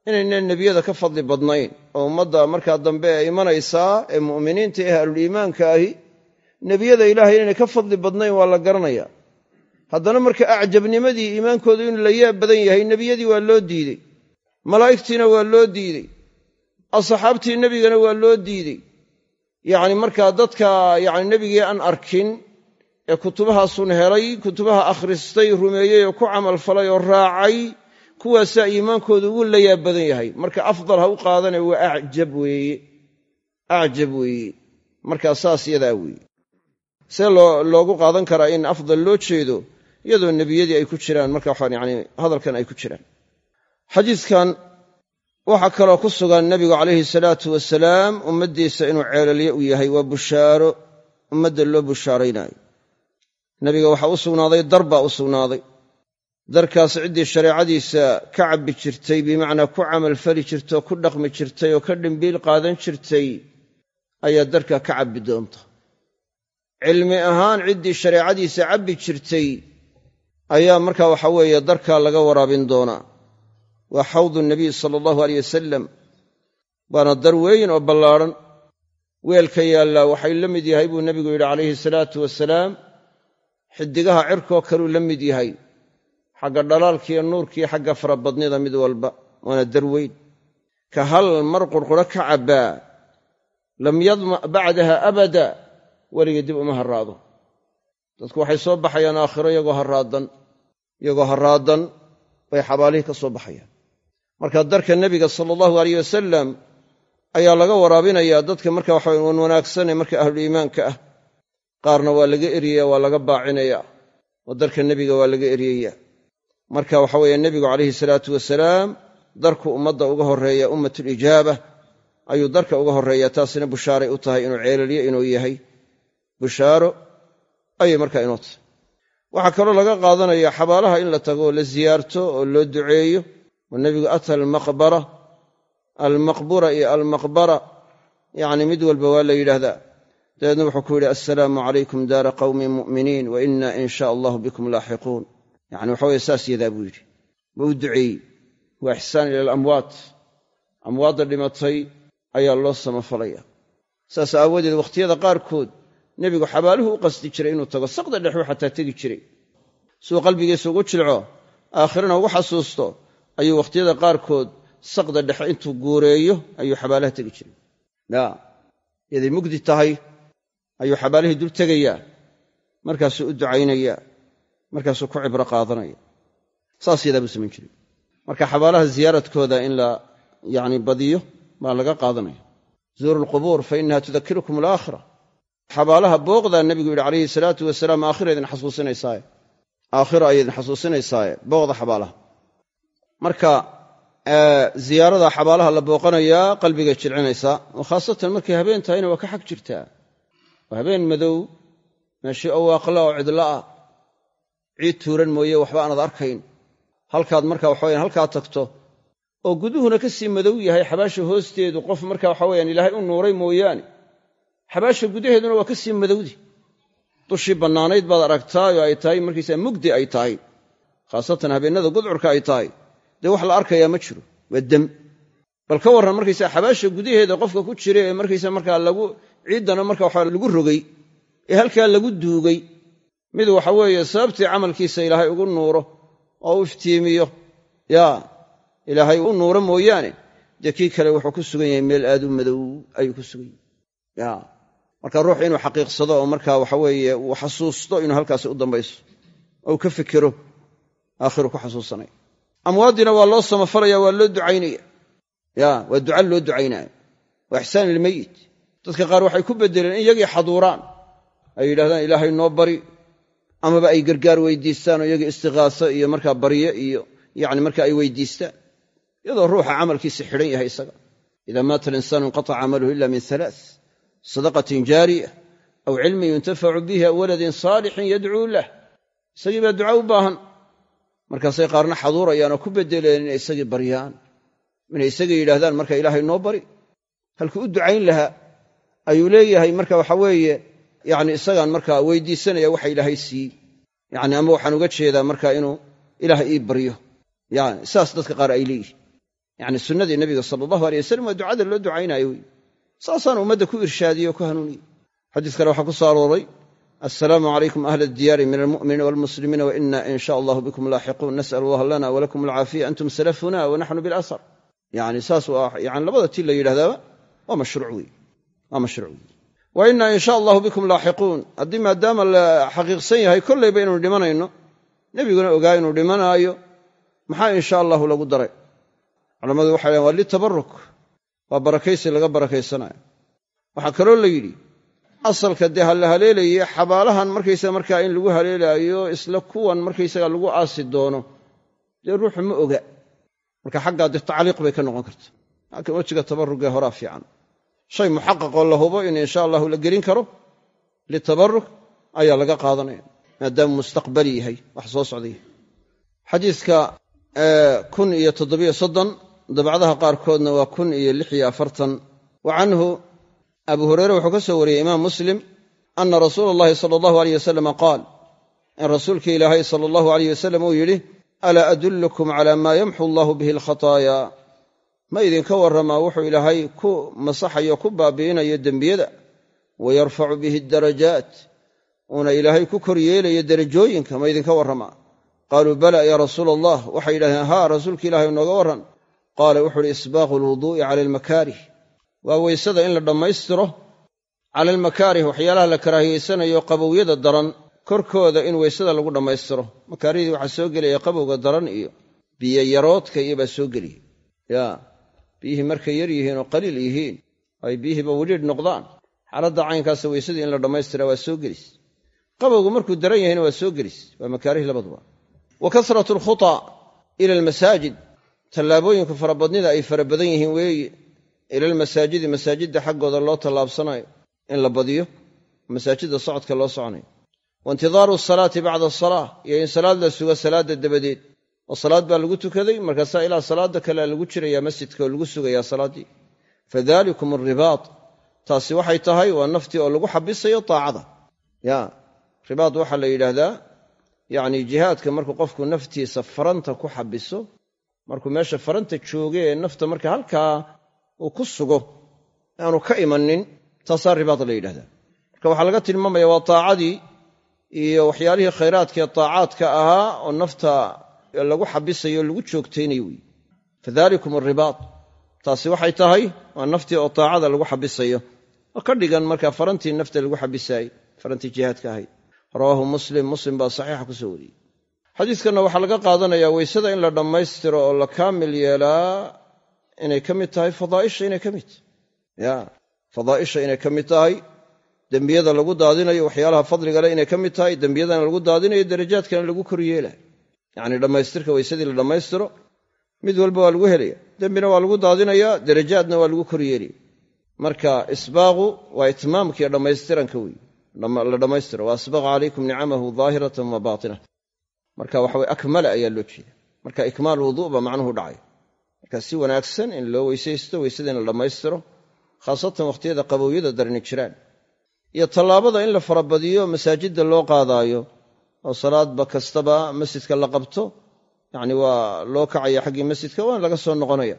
inaynan nebiyada ka fadli badnayn. Oo ummadda markaa dambe ee imanaysaa ee mu'miniinta ee ahluliimaanka ahi nebiyada ilaahay inaynay ka fadli badnayn waa la garanayaa. Haddana marka acjabnimadii iimaankoodu inuu la yaab badan yahay nebiyadii waa loo diidey. Malaa'igtiina waa loo diidey. Asxaabtii nebigana waa loo diidey yacni markaa dadka yacni nebigii aan arkin ee kutubahaasun helay kutubaha akhristay rumeeyey oo ku camalfalay oo raacay kuwaasaa iimaankoodu ugu la yaab badan yahay. Marka afdal ha u qaadane waa acjab weeye. Acjab weeye. Markaa saas yadaa weeye. See loogu qaadan karaa in afdal loo jeedo iyadoo nebiyadii ay ku jiraan. Marka waxaan yani hadalkan ay ku jiraan. Xadiidkan waxaa kaloo ku sugan nebigu calayhi salaatu wasalaam ummaddiisa inuu ceelalye u yahay waa bushaaro ummadda loo bushaaraynaayo nebiga waxaa u sugnaaday dar baa u sugnaaday. Darkaas ciddii shareecadiisa ka cabbi jirtay bimacnaa ku camalfali jirtay oo ku dhaqmi jirtay oo ka dhimbiil qaadan jirtay ayaa darka ka cabbi doonta. Cilmi ahaan ciddii shareecadiisa cabbi jirtay ayaa markaa waxa weeye darkaa laga waraabin doonaa waa xawdu nabiy sala allahu aleyh wasalam waana dar weyn oo ballaadhan weelka yaallaa waxay la mid yahay buu nebigu yidhi calayhi salaatu wasalaam xidigaha cirkoo kaluu la mid yahay. Xagga dhalaalkiiyo nuurkiiyo xagga farabadnida mid walba. Waana dar weyn. Ka hal mar qurquro ka cabbaa. Lam yadma' bacdaha abada. Weligii dib uma harraado. Dadku waxay soo baxayaan aakhiro iyagoo harraadan. Iyagoo harraadan bay xabaalihii ka soo baxayaan marka darka nebiga sala allahu aleyh wasalam ayaa laga waraabinayaa dadka marka waxa wan wanaagsanee marka ahluliimaanka ah. Qaarna waa laga eryaya waa laga baacinaya oo darka nebiga waa laga eryaya marka waxa weeye nebigu calayhi salaatu wasalaam darku ummadda uga horreeya ummatulijaaba ayuu darka uga horreeya. Taasina bushaaray u tahay inuu ceelalye inuu yahay. Bushaaro ayay markaa inoo tahay. Waxaa kaloo laga qaadanaya xabaalaha in la tago oo la siyaarto oo loo duceeyo oo nebigu ata almaqbara almaqbura iyo almaqbara. Yacni mid walba waa la yidhaahdaa. Dabeedna wuxuu ku yidhi assalaamu calaykum daara qawmin mu'miniin wa inna in sha allahu bikum laaxiquun. Yacni waxa weye saas yadaa buu yidhi. Waa u duceeyey. Waa ixsaan ila alamwaat. Amwaadda dhimatay ayaa loo samafalaya. Saas aawadeed wakhtiyada qaarkood nebigu xabaaluhu u qasdi jiray inuu tago saqda dhexuu xataa tegi jiray. Suu qalbigiisa ugu jilco aakhirana ugu xasuusto ayuu wakhtiyada qaarkood saqda dhexe intuu guureeyo ayuu xabaalaha tegi jiray. Ya yaday mugdi tahay ayuu xabaalihii dul tegayaa markaasuu u ducaynayaa markaasuu ku cibro qaadanaya. Saas yadaa buu samayn jiray. Marka xabaalaha ziyaaradkooda in la yacni badiyo baa laga qaadanaya. Zuuru alqubuur fa innaha tudakirukum alaakhira. Xabaalaha booqdaa nebigu yidhi calayhi salaatu wasalaam aakhira idin xasuusinaysaaye aakhira ayay idin xasuusinaysaaye booqda xabaalaha marka ziyaarada xabaalaha la booqanayaa qalbigay jilcinaysaa oo khaasatan markay habeen tahayna waa ka xag jirtaa waa habeen madow meeshii owaaqla oo cidla ah. Ciid tuuran mooye waxba aanad arkayn. Halkaad marka waxaweyan halkaa tagto oo guduhuna ka sii madow yahay xabaasha hoosteedu qof marka waxaweyaan ilaahay u nuuray mooyaane. Xabaasha gudaheeduna waa ka sii madowdi. Dushii bannaanayd baad aragtaay oo ay tahay markaysaa mugdi ay tahay. Khaasatan habeennada gudcurka ay tahay dee wax la arkayaa ma jiro waa dem. Bal ka warran markaysaa xabaasha gudaheeda qofka ku jira ee markaysa markaa lagu ciiddana marka waxa lagu rogay ee halkaa lagu duugay. Mid waxa weeye sababtii camalkiisa ilaahay ugu nuuro oo u iftiimiyo. Yaa ilaahay u nuuro mooyaane dee kii kale wuxuu ku sugan yahay meel aad u madow ayuu ku sugan yahay. Ya marka ruux inuu xaqiiqsado oo markaa waxa weeye uu xasuusto inuu halkaasi u dambayso oo uu ka fikiro aakhiru ku xasuusanaya amwaaddiina waa loo samafalaya waa loo ducaynaya. Ya waa duca loo ducaynaya waa ixsaan ilmeyit dadka qaar waxay ku bedeleen in iyagii xaduuraan. Ay yidhahdaan ilaahay noo bari. Amaba ay gargaar weydiistaan oo iyagii istikaaso iyo markaa barye iyo yani marka ay weydiistaan iyadoo ruuxa camalkiisa xidhan yahay isaga. Ida maata alinsaanu inqataca camaluhu ila min alaa sadaqatin jaariya aw cilmin yuntafacu bihi aw waladin saalixin yadcuu lah. Isagii baa duca u baahan markaasay qaarna xaduurayaan oo ku bedeleen inay isagii baryaan inay isagii yidhaahdaan marka ilaahay noo bari. Halkuu u ducayn lahaa ayuu leeyahay marka waxa weeye yani isagaan markaa weydiisanaya waxa ilaahay siiyey yani ama waxaan uga jeedaa marka inuu ilaahay ii baryo. Yani saas dadka qaar ay leeyihiin yani sunnadii nebiga sala allahu alay wasalam waa ducada loo ducaynaayo wey saasaan ummadda ku irshaadiyey oo ku hanuuniyey xadiis kale waxaa ku soo assalaamu calaykum ahla addiyaari min almu'miniina walmuslimiina wa ina in sha allahu bikum laaxiquun nas'al allah lana walakum alcaafiya antum salafuna wa naxnu bilasar yani saas waa yani labada ti la yidhahdaaba waa mashruuc wey waa mashruuc wey wa ina in sha allahu bikum laaxiquun haddii maadaama la xaqiiqsan yahay kollayba inuu dhimanayno nebiguna ogaa inuu dhimanaayo maxaa in sha allahu lagu daray? Culammadu waxay dhahen waa litabaruk waa barakaysi laga barakaysanayo. Waxaa kaloo la yidhi asalka dee ha la haleelaye xabaalahan markaysaga markaa in lagu haleelaayo isla kuwan markaysaga lagu aasi doono dee ruuxu ma oga. Marka xaggaa dee tacliiq bay ka noqon karta. Laakiin wejiga tabarugee horaa fiican. Shay muxaqaqoo la hubo in insha allahu la gelin karo litabaruk ayaa laga qaadanaya maadaamuu mustaqbali yahay wax soo socday. Xadiidka kun iyo toddobiyo soddon dabcdaha qaarkoodna waa kun iyo lix iyo afartan. Wa abu hureyre wuxuu ka soo wariyey imaam muslim ana rasuula allahi sala allahu aleyh wasalama qaal in rasuulka ilaahay sala allahu aleyh wasalam uu yidhi alaa adullukum cala maa yamxu allahu bihi alkhataayaa ma idinka warramaa wuxuu ilaahay ku masaxayo ku baabi'inayo dembiyada wa yarfacu bihi darajaat uuna ilaahay ku kor yeelayo derajooyinka ma idinka warramaa qaaluu bala ya rasuula allah waxay yidhahdeen haa rasuulka ilahay nooga warran. Qaala wuxu uhi isbaaqu alwuduu'i cala almakaarih waa weysada in la dhammaystiro cala almakaarih waxyaalaha la karaahiyeysanayo qabowyada daran korkooda in weysada lagu dhammaystiro. Makaarihdii waxaa soo gelaya qabowga daran iyo biyo yaroodka iyo baa soo geliya. Yaa biyihii markay yar yihiin oo qaliil yihiin ay biyihiiba wedhiidh noqdaan. Xaaladda caynkaasa weysadii in la dhammaystira waa soo gelis. Qabowgu markuu daran yahayna waa soo gelis waa makaarih labaduba wa kasratu alkhutaa ila almasaajid tallaabooyinku farabadnida ay fara badan yihiin weeye ila almasaajidi masaajidda xaggooda loo tallaabsanayo in la badiyo masaajidda socodka loo soconayo. Wa intidaaru asalaati bacda asalaa iyo in salaad la sugo salaadda dabadeed. Oo salaad baa lagu tukaday markaasaa ilaa salaadda kalea lagu jirayaa masjidka oo lagu sugayaa salaaddii. Fadalikum alribaat taasi waxay tahay waa naftii oo lagu xabisayo taacada. Ya ribaad waxaa la yidhaahdaa yacni jihaadka markuu qofku naftiisa faranta ku xabiso markuu meesha faranta jooge ee nafta marka halkaa uu ku sugo aanu ka imanin taasaa ribaad la yidhahdaa. Marka waxaa laga tilmaamaya waa taacadii iyo waxyaalihii khayraadkaee taacaadka ahaa oo nafta lagu xabisayo lagu joogtaynayo wey fadalikum alribaad taasi waxay tahay waa naftii oo taacada lagu xabisayo. Oo ka dhigan marka farantii nafta lagu xabisaayey farantii jihaadka ahayd. Rawaahu muslim muslim baa saxiixa ku soo wariyey. Xadiiskanna waxaa laga qaadanayaa weysada in la dhammaystiro oo la kaamil yeelaa inay ka mid tahay fadaaisha inay ka mid. Ya fadaa'isha inay ka mid tahay dembiyada lagu daadinayo waxyaalaha fadliga leh inay ka mid tahay dembiyadana lagu daadinayo darajaadkana lagu kor yeelay yacni dhammaystirka weysadii la dhammaystiro. Mid walba waa lagu helaya dembina waa lagu daadinayaa darajaadna waa lagu kor yeelaya marka isbaaqu waa itmaamkiiyo dhammaystiranka wey la dhammaystiro. Wa asbaqa calaykum nicamahu daahiratan wa baatina marka waxaweye akmala ayaa loo jeeda. Marka ikmaal wuduu baa macnuhu dhacay marka si wanaagsan in loo weysaysto weysada in la dhammaystiro khaasatan wakhtiyada qabowyada darni jiraan iyo tallaabada in la farabadiyo masaajidda loo qaadaayo oo salaadba kastaba masjidka la qabto yacni waa loo kacaya xaggii masjidka waana laga soo noqonaya.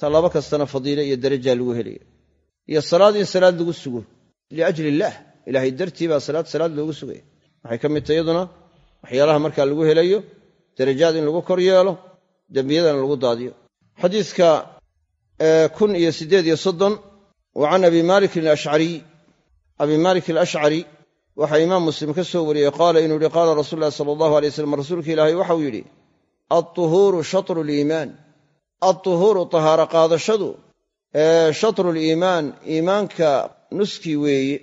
Tallaabo kastana fadiile iyo darajaa lagu helaya iyo salaad in salaad lagu sugo. Liajli illaah ilaahay dartii baa salaad salaad loogu sugaya waxay ka mid tahay iyaduna waxyaalaha markaa lagu helayo darajaad in lagu kor yeelo dembiyadana lagu daadiyo xadiidka kun iyo siddeed iyo soddon wa can abi malikin alashcariy abi malik alashcari waxaa imaam muslim ka soo wariyey qaala inuu yihi qaala rasuulu llahi sala allahu alay waslam rasuulka ilaahay waxau yidhi altuhuuru shatru liimaan altuhuuru tahaaro qaadashadu shatru liimaan iimaanka nuskii weeye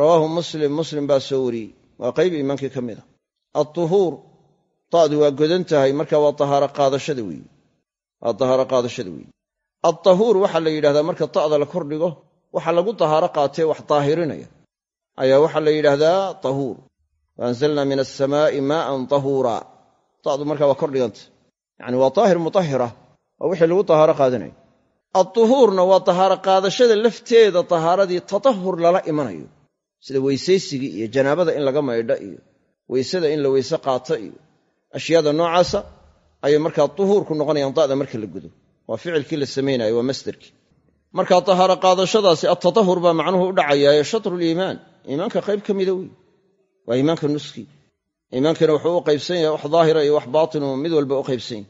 rawaahu muslim muslim baa soo wariyey. Waa qayb iimaankii ka mid a altuhuur ta'du waa godan tahay marka waa tahaaro qaadashada weeye waa tahaaro qaadashada weeye altahuur waxaa la yidhahdaa marka ta'da la kordhigo waxa lagu tahaaro qaatee wax daahirinaya. Ayaa waxaa la yidhaahdaa tahuur. Wa anzalna min alsamaa'i maa'an tahuura ta'du markaa waa kordhiganta yacni waa taahir mutahira waa wixii lagu tahaaro qaadanayo altuhuurna waa tahaaro qaadashada lafteeda tahaaradii tatahur lala imanayo. Sida weysaysigii iyo janaabada in laga maydho iyo weysada in la weyse qaato iyo ashyaada noocaasa ayay markaa tuhuurku noqonayaan da'da marka la gudo. Waa ficilkii la samaynayo waa masderkii. Marka tahaaro qaadashadaasi altatahur baa macnuhu u dhacayaaye shatruliimaan iimaanka qayb ka mida wey waa iimaanka nuski. Iimaankana wuxuu u qaybsan yahay wax daahira iyo wax baatinu mid walba u qaybsan yahy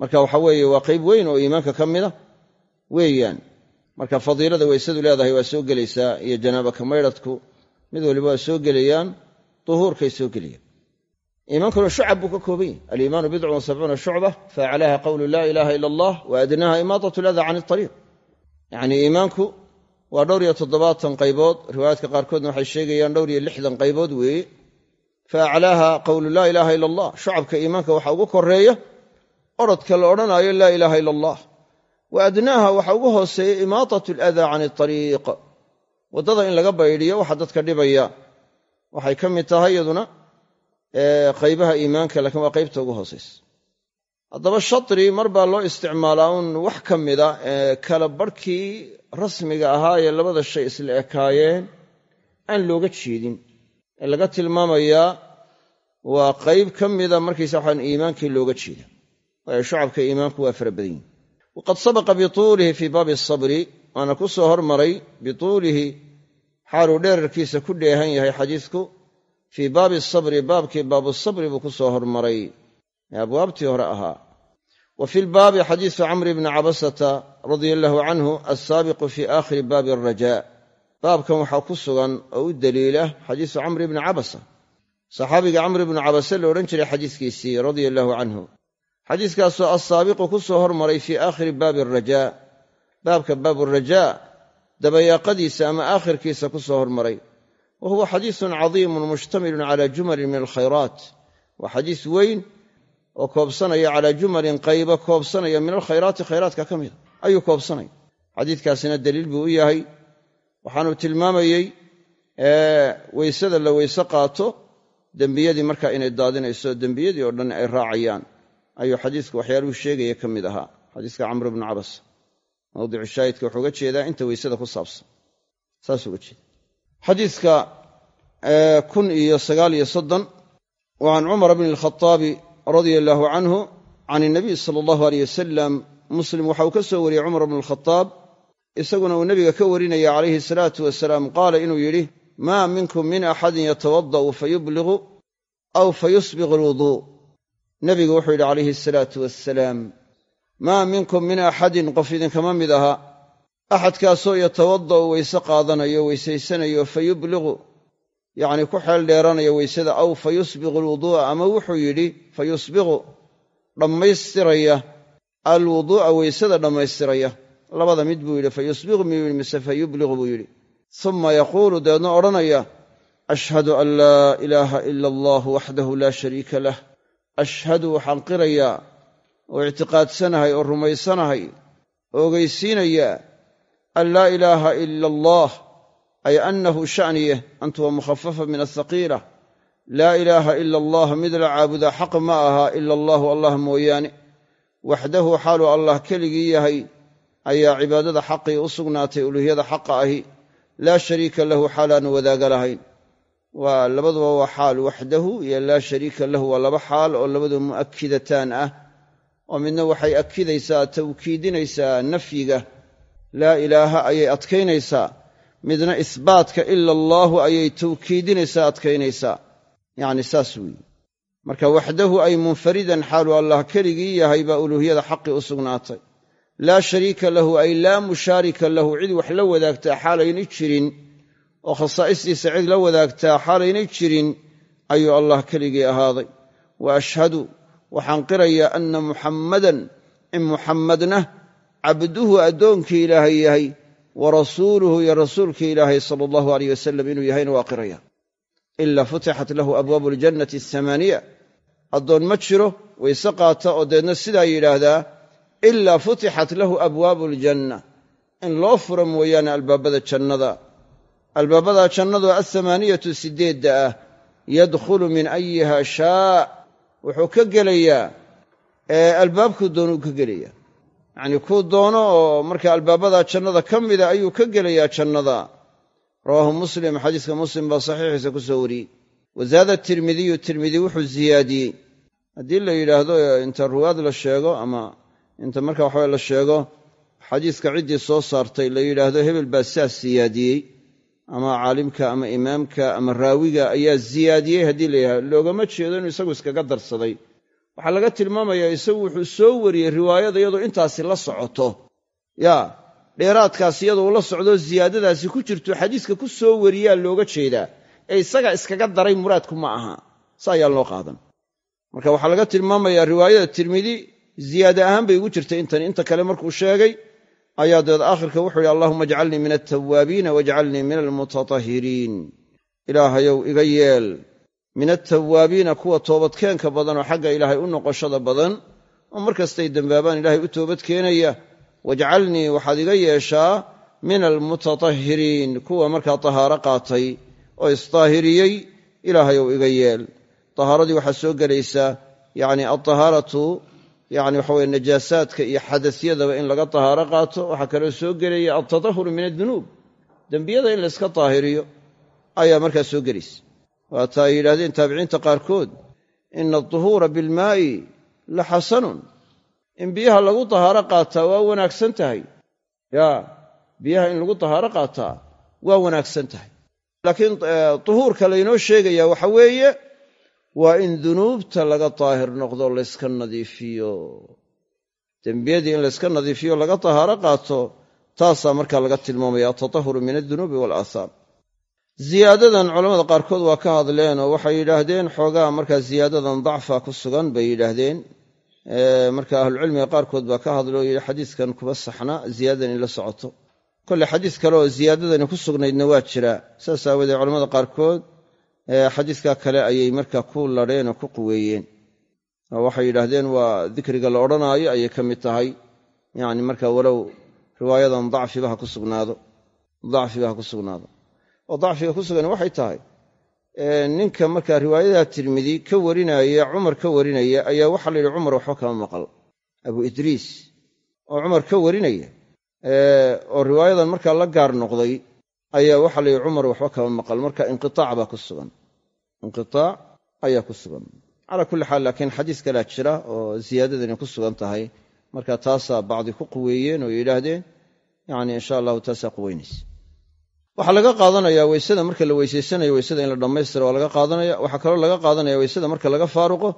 marka waxa weeye waa qayb weyn oo iimaanka ka mida weeyaan. Marka fadiilada weysadu leedahay waa soo gelaysaa iyo janaabaka maydhadku mid waliba waa soo gelayaan duhuurkay soo gelayaan iimaankuna shucab buu ka kooban yahy aliimaanu bidcun wa sabcuuna shucba faaclaha qawlu laa ilaaha ila allah wa adnaaha imaadat lada can ariiq yacnii iimaanku waa dhowr iyo toddobaatan qaybood. Riwaayaadka qaarkoodna waxay sheegayaan dhowr iyo lixdan qaybood weeye fa aclaaha qawlu laa ilaaha ila allah shucabka iimaanka waxa ugu koreeya orodka la odhanaayo laa ilaaha ila allah wa adnaaha waxa ugu hooseeya imaatat aladaa can ariiq waddada in laga baydhiyo waxa dadka dhibaya. Waxay qaybaha iimaanka laakiin waa qaybta ugu hoosaysa haddaba shatri mar baa loo isticmaalaa un wax ka mida ee kala barhkii rasmiga ahaa ee labada shay isla ekaayeen aan looga jeedin. Ee laga tilmaamayaa waa qayb ka mida markiisa waxaan iimaankii looga jeeda waayo shucabka iimaanku waa fara badan yihiin waqad sabaqa bituulihi fii baabi asabri waana ku soo hormaray bituulihi xaaluu dheerarkiisa ku dheehan yahay xadiidku fii baabi asabri baabkii baabusabri buu ku soo hormaray. Ee abwaabtii hore ahaa. Wa fi lbaabi xadiisu camri bni cabasata radia allaahu canhu alsaabiqu fii aakhiri baabi alrajaa baabkan waxaa ku sugan oo u daliila xadiisu camri bni cabasa. Saxaabiga camri bni cabase la odhan jiray xadiiskiisii radia allaahu canhu. Xadiiskaasoo assaabiqu ku soo hormaray fii aakhiri baabi alrajaa baabka baaburajaa dabayaaqadiisa ama aakhirkiisa ku soo hormaray wa huwa xadiisun cadiimun mushtamilun cala jumalin min alkhayraat waa xadiis weyn oo koobsanaya calaa jumalin qaybo koobsanaya min alkhayraati khayraadka ka mida ayuu koobsanaya xadiidkaasina daliil buu u yahay waxaanuu tilmaamayey weysada la weyse qaato dembiyadii markaa inay daadinayso dembiyadii oo dhan ay raacayaan ayuu xadiisku waxyaaluhu sheegaya ka mid ahaa xadiiska camr bnu cabas mawdicu shaahidka wuxuu uga jeedaa inta weysada ku saabsan xadiiska kun iyo sagaal iyo soddon wa can cumar bni alkhaaabi radia allaahu canhu can inabiy sala allahu aleyh wasalam muslim waxa uu ka soo wariyey cumar bnu alkhadaab isaguna uu nebiga ka warinaya calayhi salaatu wasalaam qaala inuu yidhi maa minkum min axadin yatawada'u fayubligu aw fayusbiqu alwuduu nebigu wuxuu yidhi calayhi asalaatu wassalaam maa minkum min axadin qof idinkama mid aha axadkaasoo yatawada'u weyse qaadanayo weysaysanayo fayubligu yacni ku xeel dheeranaya weysada aw fa yusbiqu alwuduu'a ama wuxuu yidhi fa yusbiqu dhammaystiraya alwuduu'a weysada dhammaystiraya. Labada mid buu yidhi fa yusbiqu miyuu yidhi mise fa yubliqu buu yidhi. Uma yaquulu deedna odhanaya ashhadu an laa ilaaha ila allah waxdahu laa shariika lah. Ashhadu waxaan qirayaa oo ictiqaadsanahay oo rumaysanahay oo ogeysiinayaa an laa ilaaha ila allah ay annahu sha'niye antu waa mukhafafa min athaqiila laa ilaaha ila allah mid la caabudaa xaq ma aha ila allahu allah mooyaane waxdahu xaaluu allah keligii yahay ayaa cibaadada xaqii u sugnaatay uluuhyada xaqa ahi laa shariika lahu xaalaanu wadaaga lahayn waa labaduba waa xaal waxdahu iyo laa shariika lahu waa laba xaal oo labadu mu'akidataan ah oo midna waxay akidaysaa tawkiidinaysaa nafyiga laa ilaaha ayay adkaynaysaa. Midna isbaatka ila allaahu ayay tawkiidinaysaa adkaynaysaa. Yacni saas weeye. Marka waxdahu ay munfaridan xaaluu allah keligii yahay baa uluuhyada xaqii u sugnaatay. Laa shariika lahu ay laa mushaarika lahu cid wax la wadaagtaa xaalaynay jirin oo khasaa'istiisa cid la wadaagtaa xaalaynay jirin ayuu allah keligii ahaaday. Wa ashhadu waxaan qirayaa anna muxammadan in muxammadna cabduhu addoonkii ilaahay yahay wa rasuuluhu iyo rasuulkii ilaahay sala allahu aleyh wasalam inuu yahayna waa qiraya ilaa futixat lahu abwaabu aljannati athamaaniya. Addoon ma jiro wayse qaata oo deedna sidaa yidhaahdaa ilaa futixat lahu abwaabu aljanna in loo furo mooyaane albaabada jannada. Albaabada jannadu athamaaniyatu sideedda ah yadkhulu min ayiha shaa. Wuxuu ka gelayaa albaabkuu doonuu ka gelayaa yacnii kuu doono oo marka albaabada jannada ka mida ayuu ka gelayaa jannada. Rawaahu muslim xadiiska muslim baa saxiixiisa ku soo wariyey. Wazaada tirmidiyu tirmidi wuxuu ziyaadiyey. Haddii la yidhaahdo inta ruwaad la sheego ama inta marka waxawe la sheego xadiiska ciddii soo saartay la yidhaahdo hebel baa saas siyaadiyey ama caalimka ama imaamka ama raawiga ayaa ziyaadiyey. Haddii la yidhahdo loogama jeedo inuu isagu iskaga darsaday waxaa laga tilmaamayaa isagu wuxuu soo wariyey riwaayada iyadoo intaasi la socoto. Yaa dheeraadkaasi iyadoo la socdo ziyaadadaasi ku jirto xadiiska ku soo wariyaa looga jeedaa. Ee isaga iskaga daray muraadku ma aha. Sa ayaa loo qaadan. Marka waxaa laga tilmaamayaa riwaayada tirmidi ziyaade ahaan bay ugu jirtay intan inta kale markuu sheegay ayaa dabeed aakhirka wuxuu yidhi allahuma ajcalnii min altawaabiina wajcalnii min almutatahhiriin ilaahayow iga yeel min altawaabiina kuwa toobadkeenka badan oo xagga ilaahay u noqoshada badan oo mar kastay dembaabaan ilaahay u toobad keenaya wajcalnii waxaad iga yeeshaa min almutatahhiriin kuwa markaa tahaaro qaatay oo isdaahiriyey ilaahayow iga yeel. Tahaaradii waxaa soo gelaysaa yacni altahaaratu waxa weye najaasaadka iyo xadasyadaba in laga tahaaro qaato waxaa kaloo soo gelaya altatahuru min addunuub. Dembiyada in layska daahiriyo ayaa markaa soo gelaysa waata ay yidhahdeen taabiciinta qaarkood ina aduhuura bilmaa'i la xasanun. In biyaha lagu tahaaro qaataa waa wanaagsan tahay. Ya biyaha in lagu tahaaro qaataa waa wanaagsan tahay. Laakiin duhuurka laynoo sheegaya waxa weeye waa in dunuubta laga daahir noqdo layska nadiifiyo. Dembiyadii in layska nadiifiyo laga tahaaro qaato taasaa markaa laga tilmaamaya altatahuru min addunuubi waalaathaam ziyaadadan culammada qaarkood waa ka hadleen oo waxay yidhaahdeen xoogaa markaa ziyaadadan dacfa ku sugan bay yidhaahdeen. Marka ahlucilmiga qaarkood baa ka hadlay oo yidhi xadiiskan kuba saxna ziyaadadan in la socoto. Kolle xadiis kale oo ziyaadadani ku sugnaydna waa jira. Saas aawoodee culamada qaarkood xadiiska kale ayay markaa ku ladheen oo ku quweeyeen. Oo waxay yidhaahdeen waa dikriga la odhanaayo ayay ka mid tahay. Yani marka walow riwaayadan dacfiba ha ku sugnaado oo dacfiga ku sugan waxay tahay ninka markaa riwaayada tirmidi ka warinaya cumar ka warinaya ayaa waxaa la yidhi cumar waxba kama maqal. Abu idriis oo cumar ka warinaya oo riwaayadan markaa la gaar noqday ayaa waxaa la yidhi cumar waxba kama maqal. Marka inqiaac baa ku sugan. Inqiaac ayaa ku sugan. Calaa kulli xaal laakiin xadiis kalaa jira oo ziyaadadani ku sugan tahay. Marka taasaa bacdi ku quweeyeen oo yidhaahdeen yani insha allahu taasaa quweynaysa waxaa laga qaadanaya weysada marka la weysaysanayo weysada in la dhammaystira waa laga qaadanaya. Waxaa kaloo laga qaadanaya weysada marka laga faaruqo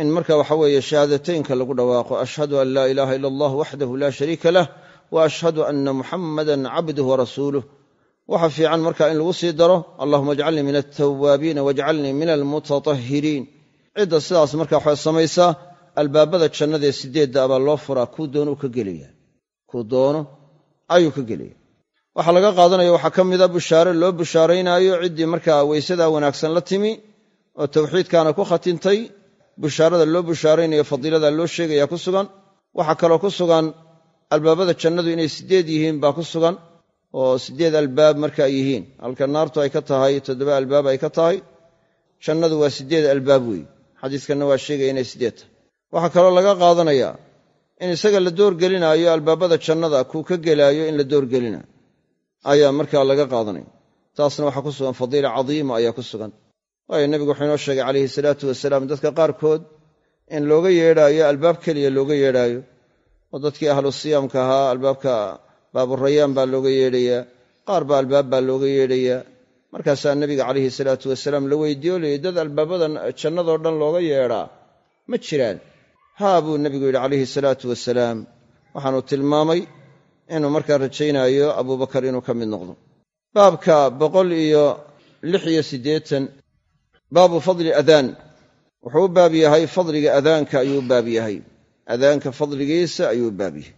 in marka waxa weeye shahaadateynka lagu dhawaaqo. Ashhadu an laa ilaaha ila allah waxdahu laa shariika lah wa ashhadu anna muxammadan cabduh warasuuluh waxa fiican marka in lagu sii daro allahuma ajcalnii min altawaabiina wajcalnii min almutatahhiriin. Cidda sidaas marka waxay samaysaa albaabada jannadaee sideedda abaa loo furaa kuu doono ka gelaya kuu doono ayuu ka gelaya waxaa laga qaadanaya waxaa ka mida bushaare loo bushaaraynaayo ciddii markaa weysadaa wanaagsan la timi oo tawxiidkaana ku khatintay bushaarada loo bushaaraynayo fadiilada loo sheegaya ku sugan. Waxaa kaloo ku sugan albaabada jannadu inay sideed yihiin baa ku sugan oo sideed albaab marka ay yihiin. Halka naartu ay ka tahay toddoba albaab ay ka tahay. Jannadu waa sideed albaab weeye xadiiskanna waa sheegaya inay sideed tahay. Waxaa kaloo laga qaadanayaa in isaga la doorgelinaayo albaabada jannada kuu ka gelaayo in la doorgelinayo ayaa markaa laga qaadanaya taasna waxaa ku sugan fadiila cadiima ayaa ku sugan. Waayo nebigu wuxuu inoo sheegay calayhi salaatu wasalaam dadka qaarkood in looga yeedhaayo albaab keliya looga yeedhaayo. Oo dadkii ahlu siyaamka ahaa albaabka baaburayaan baa looga yeedhayaa qaar baa albaab baa looga yeedhayaa. Markaasaa nebiga calayhi salaatu wasalaam la weydiiyo layidhi dad albaabadan jannadoo dhan looga yeedhaa? Ma jiraan. Haa buu nebigu yidhi calayhi salaatu wasalaam. Waxaanu tilmaamay inuu markaa rajaynaayo abubakar inuu ka mid noqdo. Baabka boqol iyo lix iyo siddeetan baabu fadli adaan. Wuxuu u baab yahay fadliga adaanka ayuu baab yahay. Adaanka fadligiisa ayuu baab yahay.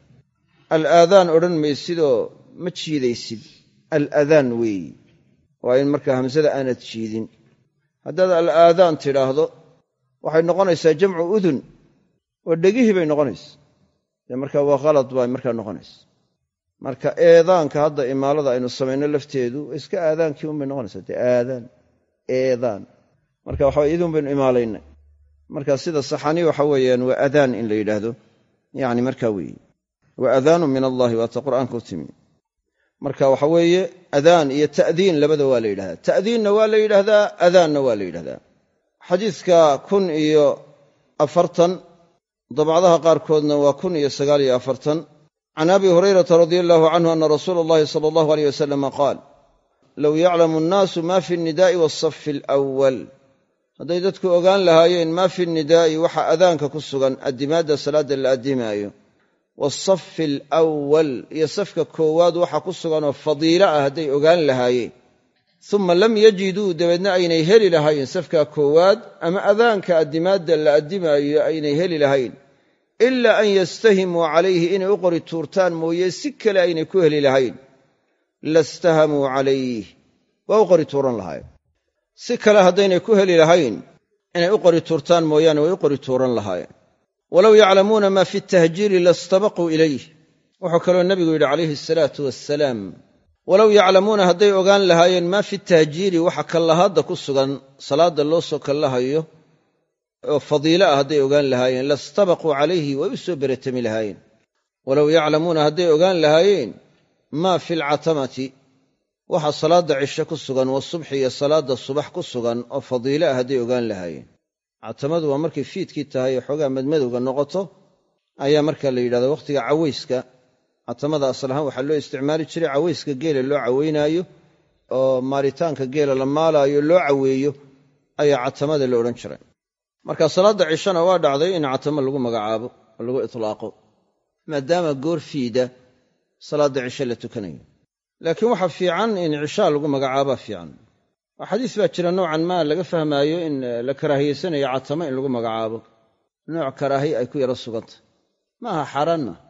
Alaadaan odhan maysidoo ma jiidaysid. Aladaan weeyi. Waa in markaa hamsada aanad jiidin. Haddaad alaadaan tidhaahdo waxay noqonaysaa jamcu udun. Oo dhegihii bay noqonaysa. Dee markaa waa khalad bay markaa noqonaysa marka eedaanka hadda imaalada aynu samayno lafteedu iska aadaankii unbay noqonaysaa dee aadaan eedaan. Marka waxaa idun baynu imaalaynay. Marka sida saxani waxa weeyaan waa adaan in la yidhaahdo. Yani markaa weeye wa adaanu min allahi waata qur'aanka u timi. Marka waxa weeye adaan iyo ta'diin labada waa la yidhahdaa. Ta'diinna waa la yidhahdaa adaanna waa la yidhahdaa. Xadiiska kun iyo afartan dabcdaha qaarkoodna waa kun iyo sagaal iyo afartan can abi hurayrata radia allahu canhu ana rasuula allahi sala allahu aleyh wasalama qaal low yaclamu annaasu maa fi nnidaai waasafi alawal hadday dadku ogaan lahaayeen maa fi nidaa'i waxa adaanka ku sugan addimaadda salaadda la addimaayo waasafi alawal iyo safka koowaad waxa ku suganoo fadiilo ah hadday ogaan lahaayeen uma lam yajiduu dabeedna aynay heli lahayn safka koowaad ama adaanka addimaadda la addimaayo aynay heli lahayn ilaa an yastahimuu calayhi inay u qori tuurtaan mooye si kale aynay ku heli lahayn. Lastahamuu calayh waa u qori tuuran lahaayeen si kale haddaynay ku heli lahayn inay u qori tuurtaan mooyaane way u qori tuuran lahaayeen walow yaclamuuna maa fi tahjiiri lastabaquu ilayh. Wuxuu kaloo nebigu yidhi calayhi asalaatu wassalaam walow yaclamuuna hadday ogaan lahaayeen maa fi tahjiiri waxa kallahaadda ku sugan salaadda loo soo kallahayo oo fadiilo ah hadday ogaan lahaayeen lastabaquu calayhi way u soo beretami lahaayeen. Walow yaclamuuna hadday ogaan lahaayeen maa fi alcatamati waxa salaadda cishe ku sugan wasubxi iyo salaadda subax ku sugan oo fadiilo ah hadday ogaan lahaayeen. Catamadu waa markay fiidkii tahay oo xoogaa madmadowga noqoto ayaa markaa la yidhahda wakhtiga cawayska catamada asal ahaan waxaa loo isticmaali jiray cawayska geela loo caweynaayo oo maalitaanka geela la maalaayo loo caweeyo ayaa catamada la odhan jiray marka salaadda cishana waa dhacday in catamo lagu magacaabo lagu itlaaqo maadaama goor fiida salaadda cishe la tukanayo. Laakiin waxaa fiican in cishaa lagu magacaabaa fiican. Oo xadiis baa jira noocan maa laga fahmaayo in la karaahiyeysanayo catamo in lagu magacaabo. Nooc karaahi ay ku yaro sugantah ma aha xaaraan maaha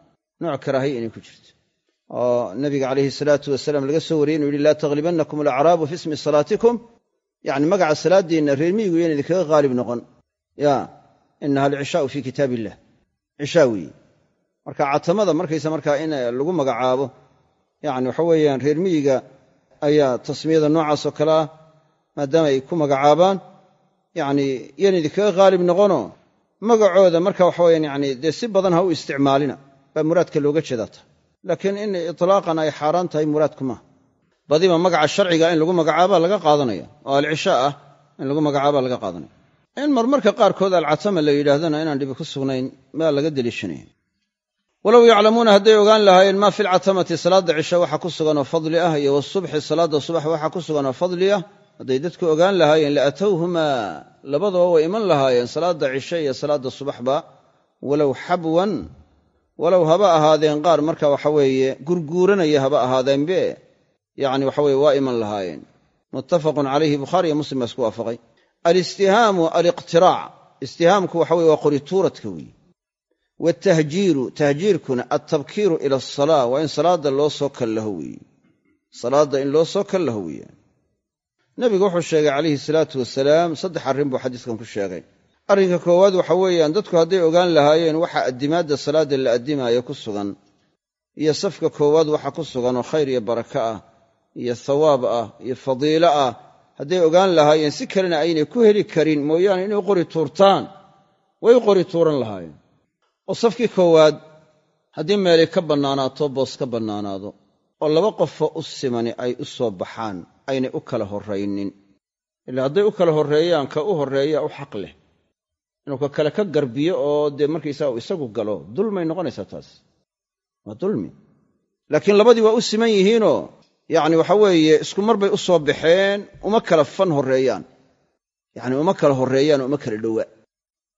nooc karaahiy inay ku jirto. Oo nabiga calayhi salaatu wasalaam laga soo wariyey inu yidhi laa taglibannakum alacraabu fi ismi salaatikum. Yacni magaca salaaddiinna reer miyigu yan idinkaga qaalib noqon ya inaha alcishaau fii kitaab illah cishaa weeye marka catamada markaysa markaa in lagu magacaabo yani waxa weeyaan reer miyiga ayaa tasmiyada noocaasoo kale ah maadaama ay ku magacaabaan yani yan idinkaga qaalib noqonoo magacooda marka waxa weyaan yani dee si badan ha u isticmaalina baa muraadka looga jeedaata laakiin in itlaaqan ay xaaraan tahay muraadku maaha badiba magaca sharciga in lagu magacaaba laga qaadanaya oo alcishaa ah in lagu magacaaba laga qaadanaya in marmarka qaarkood alcatama la yidhaahdana inaan dhibi ku sugnayn maa laga deliishanaya walow yaclamuuna hadday ogaan lahaayeen maa fi lcatamati salaadda cishe waxa ku sugan oo fadli ah iyo wasubxi salaadda subax waxa ku sugan oo fadli ah hadday dadku ogaan lahaayeen laatowhumaa labadaba way iman lahaayeen salaadda cishe iyo salaadda subaxba. Walow xabwan walow haba ahaadeen qaar marka waxa weeye gurguuranaya haba ahaadeenbe yacni waxa weye waa iman lahaayeen. Muttafaqun calayhi bukhaari iyo muslim baa isku waafaqay alistihaamu aliqtiraac istihaamku waxa weye waa qorituuradka weeye. Watahjiiru tahjiirkuna altabkiiru ila asalaa waa in salaadda loo soo kallaho weeye. Salaadda in loo soo kallaho weeyaan nebigu wuxuu sheegay calayhi salaatu wasalaam saddex arrin buu xadiiskan ku sheegay. Arrinka koowaad waxa weeyaan dadku hadday ogaan lahaayeen waxa addimaadda salaadda la addimaayo ku sugan iyo safka koowaad waxa ku sugan oo khayr iyo baraka ah iyo thawaab ah iyo fadiilo ah hadday ogaan lahaayeen si kalena aynay ku heli karin mooyaane inay qori tuurtaan. Way qori tuuran lahaayeen. Oo safkii koowaad haddii meelay ka bannaanaato boos ka bannaanaado oo laba qofoo u simani ay u soo baxaan aynay u kala horraynin. Ilaa hadday u kala horreeyaan ka u horreeya u xaq leh. Inuu ka kale ka garbiyo oo dee markaysaa uu isagu galo dulmay noqonaysaa taas. Waa dulmi. Laakiin labadii waa u siman yihiinoo yacni waxa weeye isku mar bay u soo baxeen uma kala fan horreeyaan. Yacni uma kala horreeyaan uma kala dhowa.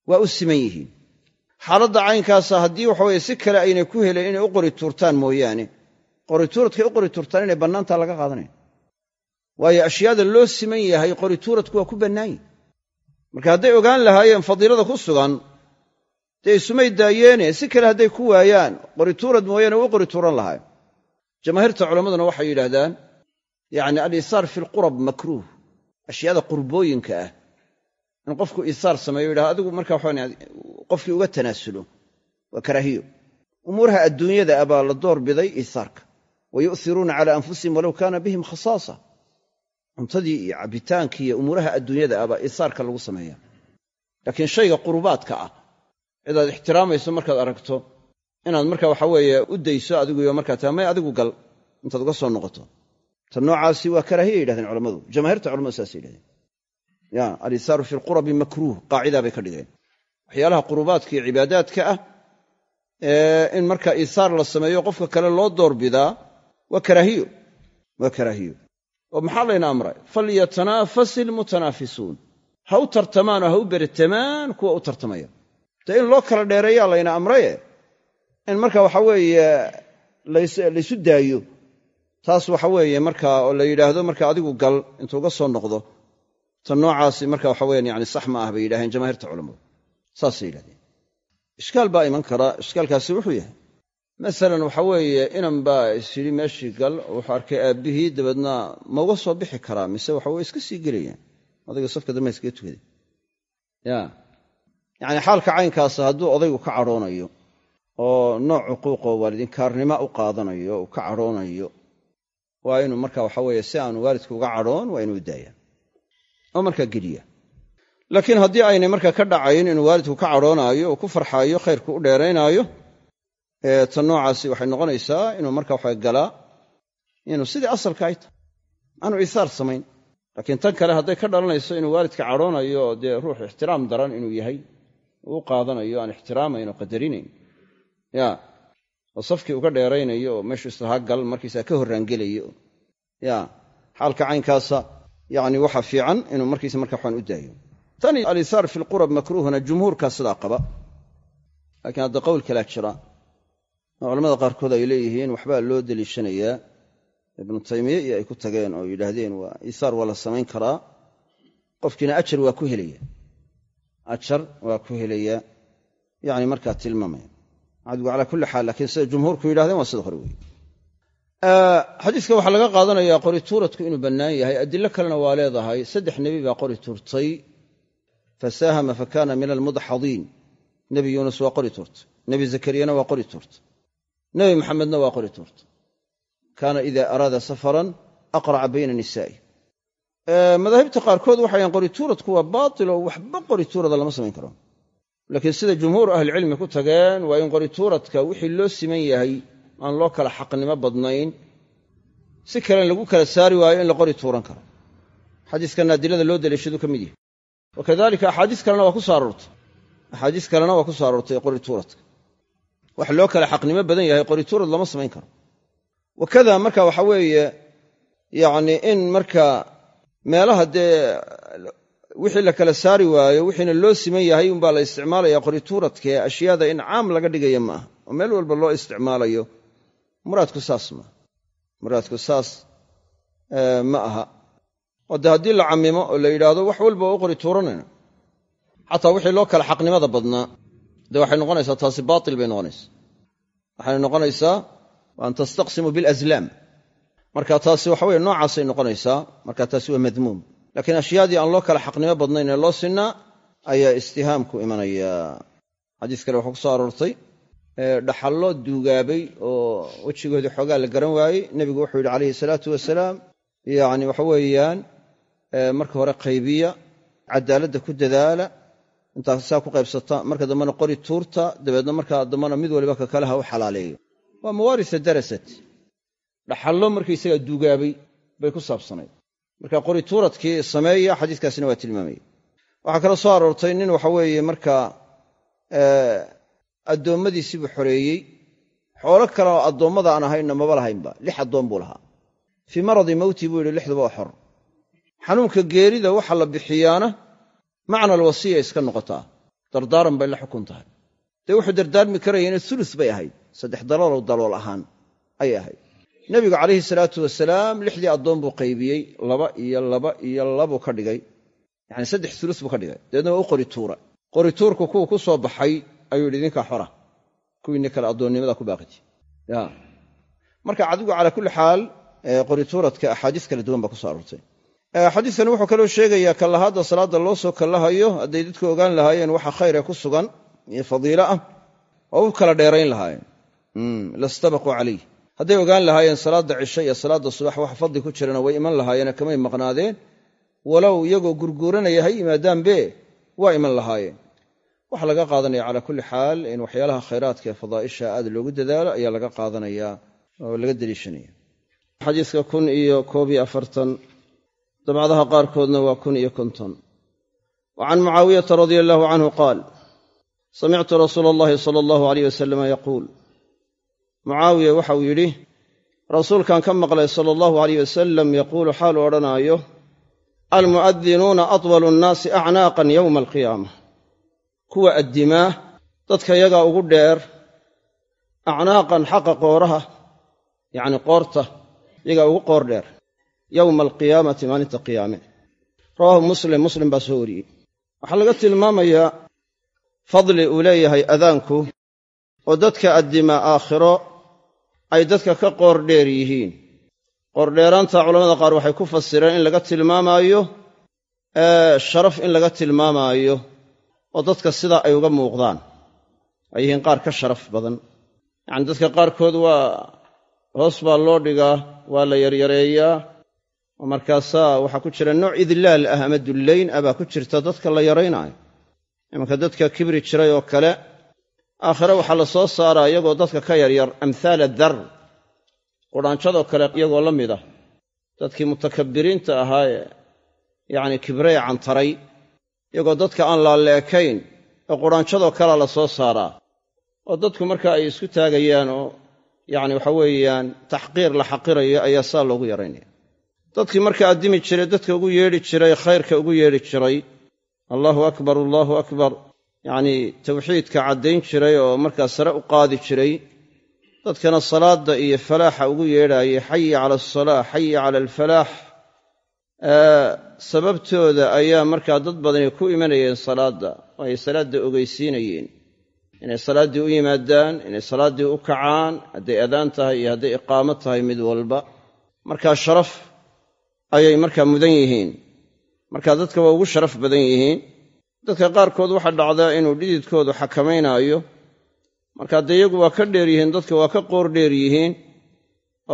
Waa u siman yihiin. Xaaladda caynkaasa haddii waxa weye si kale aynay ku helayn inay u qori tuurtaan mooyaane qorituuradkay u qori tuurtaan inay bannaantaa laga qaadanaya waayo ashyaada loo siman yahay qorituuradku waa ku bannaan. Yihi marka hadday ogaan lahaayeen fadiilada ku sugan dee isumay daayeene si kale hadday ku waayaan qorituurad mooyaane u qori tuuran lahaay jamaahiirta culammaduna waxay yidhaahdaan yacni alisaar fi lqurab makruuh ashyaada qurbooyinka ah. In qofku isaar sameeyo yidhaha adigu marka qofkii uga tanaasulo waa karaahiyo. Umuuraha adduunyada ah baa la door biday iisaarka. Wa yu'hiruuna cala anfusihim walow kaana bihim khasaasa. Cuntadii iyo cabbitaankii iyo umuuraha adduunyada ah baa iisaarka lagu sameeya laakiin shayga qurubaadka ah cidaad ixtiraamayso markaad aragto inaad marka waxa weeye u dayso adiguyo markaa taa may adigu gal intaad uga soo noqoto. Ta noocaasi waa karaahiya yidhahdeen culammadu jamaahiirta culamadu saasay yidhahdeen. Ya alisaaru fi lqurabi makruuh qaacidaa bay ka dhigeen. Waxyaalaha qurubaadka iyo cibaadaadka ah in marka iisaar la sameeyo qofka kale loo doorbidaa waa karaahiyo. Waa karaahiyo. Oo maxaa layna amray? Falyatanaafas ilmutanaafisuun ha u tartamaan oo ha u beritamaan kuwa u tartamaya. Dee in loo kala dheereeyaa layna amraye in marka waxa weeye laysu daayo taas waxa weeye marka oo la yidhaahdo marka adigu gal intuu ga soo noqdo ta noocaasi marka waxa weyan yani sax ma ah bay yidhaheen jamaahiirta culammadu saasay yidhahdeen ishkaal baa iman kara ishkaalkaasi wuxuu yahay. Masalan waxa weeye inan baa is yidhi meeshii gal wuxuu arkay aabbihii dabeedna ma uga soo bixi karaa mise waxa weye iska sii gelayaan. Odayga safka dambe iskaga tukaday. Ya yacni xaalka caynkaasa hadduu odaygu ka cadhoonayo oo nooc cuquuqoo waalidinkaarnimo u qaadanayo uu ka cadhoonayo. Waa inuu marka waxa weeye si aanu waalidku uga cadhoon waa inuu daaya. Oo markaa geliya. Laakiin haddii aynay markaa ka dhacayn inuu waalidku ka cadhoonaayo oo ku farxaayo khayrku u dheeraynaayo ta noocaasi waxay noqonaysaa inuu marka waxa galaa inuu sidii asalka ay tahay aanu iisaar samayn. Laakiin tan kale hadday ka dhalanayso inuu waalidka cadhoonayo oo dee ruux ixtiraam daran inuu yahay uu qaadanayo aan ixtiraamayn oo qadarinayn ya. Oo safkii uga dheeraynayo oo meeshuu islahaa gal markiisaa ka horraangelayo ya. Xaalka caynkaasa yacni waxa fiican inuu markiisa marka waxaan u daayo. Tani alisaar fi lqurab makruuhuna jumhuurkaa sidaa qaba. Laakiin hadda qowl kalaa jira. Oo culamada qaarkood ay leeyihiin waxbaa loo deliishanayaa. Ibnu taymiye iyo ay ku tageen oo yidhaahdeen waa iisaar waa la samayn karaa. Qofkiina ajar waa ku helaya. Ajar waa ku helaya. Yani markaa tilmaamaya adigu calaa kulli xaal laakiin sida jumhuurku yidhahdeen waa sida hore wey xadiiska waxaa laga qaadanayaa qori tuuradku inuu bannaan yahay. Adilo kalena waa leedahay. Saddex nebi baa qori tuurtay. Fasaahama fakana min almudxadiin nebi yuunus waa qori tuurtay. Nebi zakariyana waa qori tuurtay. Nebi maxamedna waa qori tuurtay. Kaana ida araada safaran aqraca bayna nisaa'i. Madaahibta qaarkood waxayan qori tuuradku waa baatil oo waxba qori tuurada lama samayn karo laakiin sida jumhuur ahlicilmi ku tageen waa in qori tuuradka wixii loo siman yahay aan loo kala xaqnimo badnayn si kalen lagu kala saari waayo in la qori tuuran karo. Xadiiskanna adilada loo daliishadu ka mid yahay. Wa kadalika axaadiis kalena waa ku soo aroortay. Axaadiis kalena waa ku aroortay qori tuuradka wax loo kala xaqnimo badan yahay qori tuurad lama samayn karo. Wakada marka waxa weeye yacni in marka meelaha dee wixii la kala saari waayo wixiina loo siman yahay unbaa la isticmaalaya qori tuuradka ee ashyaada in caam laga dhigaya ma aha. Oo meel walba loo isticmaalayo. Muraadku saas maaha muraadku saas ma aha. Oo dee haddii la camimo oo la yidhaahdo wax walba u qori tuuranayna xataa wixii loo kala xaqnimada badnaa. Dee waxay noqonaysaa taasi baatil bay noqonaysaa. Waxayna noqonaysaa an tastaqsimu bilaslaam marka taasi waxa weye noocaasay noqonaysaa. Marka taasi waa madmuum laakiin ashyaadii aan loo kala xaqnimo badnayn ee loo sinnaa ayaa istihaamku imanaya. Xadiis kale waxaa ku soo aroortay dhaxallo duugaabay oo wejigoodii xoogaa la garan waayey. Nebigu wuxuu yidhi calayhi salaatu wasalaam yacni waxa weeyaan marka hore qaybiya cadaaladda ku dadaala intaas saa ku qaybsata marka dambena qori tuurta dabeedna marka dambena mid waliba ka kale ha u xalaaleeyo. Waa mawaarisa darasat dhaxallo markaysagaa duugaabay bay ku saabsanayd marka qori tuuradkii sameeya xadiiskaasina waa tilmaamaya waxaa kaloo soo aroortay nin waxa weeye markaa addoommadiisiibuu xoreeyey. Xoolo kale oo addoommada aan ahaynna maba lahaynba lix addoon buu lahaa. Fii maradi mowti buu yidhi lixduba waa xor. Xanuunka geerida waxa la bixiyaana macna alwasiya iska noqotaa. Dardaaran bay la xukun tahay. Dee wuxuu dardaarmi karayana ulus bay ahayd. Saddex daloolow dalool ahaan ayay ahayd nebigu calayhi salaatu wasalaam lixdii addoon buu qaybiyey laba iyo laba iyo labuu ka dhigay. Yacni saddex ulus buu ka dhigay. Dabeedna waa u qori tuura. Qori tuurku kuwa ku soo baxay ayuu yidhi idinkaa xora kuwiinni kale addoonnimada ku baaqiti ya. Marka adigu calaa kulli xaal qori tuuradka axaadiis kala duwan baa ku so aroortay. Xadiiskani wuxuu kaloo sheegayaa kallahaadda salaadda loo soo kallahayo hadday dadku ogaan lahaayeen waxa khayre ku sugan iyo fadiilo ah oo u kala dheerayn lahaayeen. Lastabaquu calayh hadday ogaan lahaayeen salaadda cisho iyo salaadda subax wax fadli ku jirana way iman lahaayeene kamay maqnaadeen? Walow iyagoo gurguuranaya ha yimaadaanbe waa iman lahaayeen. Waxaa laga qaadanaya calaa kulli xaal in waxyaalaha khayraadka ee fadaa'isha aad loogu dadaalo ayaa laga qaadanayaa oo laga deliishanaya. Xadiiska kun iyo koob iyo afartan dabcadaha qaarkoodna waa kun iyo konton. Wa can mucaawiyata radia allahu canhu qaal samictu rasuula allahi sala allahu alayh wasalama yaquul mucaawiya waxauu yidhi rasuulkan ka maqlay sala allahu alayh wasalam yaquulu xaalu odhanaayo almu'adinuuna atwalu nnaasi acnaaqan yowma alqiyaama kuwa addimaa dadka yagaa ugu dheer acnaaqan xaqa qooraha yacni qoorta yagaa ugu qoor dheer yowma alqiyaamati maalinta qiyaame. Rawaahu muslim muslim baa soo wariyey. Waxaa laga tilmaamayaa fadli uu leeyahay adaanku oo dadka addimaa aakhiro ay dadka ka qoor dheer yihiin. Qoordheeraanta culamada qaar waxay ku fasireen in laga tilmaamaayo sharaf in laga tilmaamaayo oo dadka sidaa ay uga muuqdaan. Ay yihiin qaar ka sharaf badan. Yacni dadka qaarkood waa hoos baa loo dhigaa waa la yaryareeyaa oo markaasaa waxaa ku jira nooc idlaal ah ama dullayn ah baa ku jirta dadka la yaraynaayo imanka dadka kibri jiray oo kale aakhire waxaa la soo saaraa iyagoo dadka ka yaryar amhaala dar qudhaanjadoo kale iyagoo la mid ah. Dadkii mutakabbiriinta ahaa ee yacni kibrey cantaray iyagoo dadka aan laalleekayn ee qudhaanjadoo kalea la soo saaraa. Oo dadku marka ay isku taagayaan oo yacni waxa weeyaan taxqiir la xaqirayo ayaa saa loogu yaraynaya. Dadkii marka addimi jiray dadka ugu yeedhi jiray khayrka ugu yeedhi jiray allaahu akbar allaahu akbar yacnii tawxiidka caddayn jiray oo markaa sare u qaadi jiray dadkana salaadda iyo falaaxa ugu yeedhaayay xayi cala asalaa xayi cala alfalaax. Sababtooda ayaa markaa dad badani ku imanayeen salaadda oo ay salaadda ogeysiinayeen. Inay salaaddii u yimaadaan inay salaaddii u kacaan hadday adaan tahay iyo hadday iqaamo tahay mid walba. Markaa sharaf ayay markaa mudan yihiin. Marka dadka waa ugu sharaf badan yihiin dadka qaarkood waxaa dhacdaa inuu dhididkoodu xakamaynaayo marka dee iyagu waa ka dheer yihiin dadka waa ka qoor dheer yihiin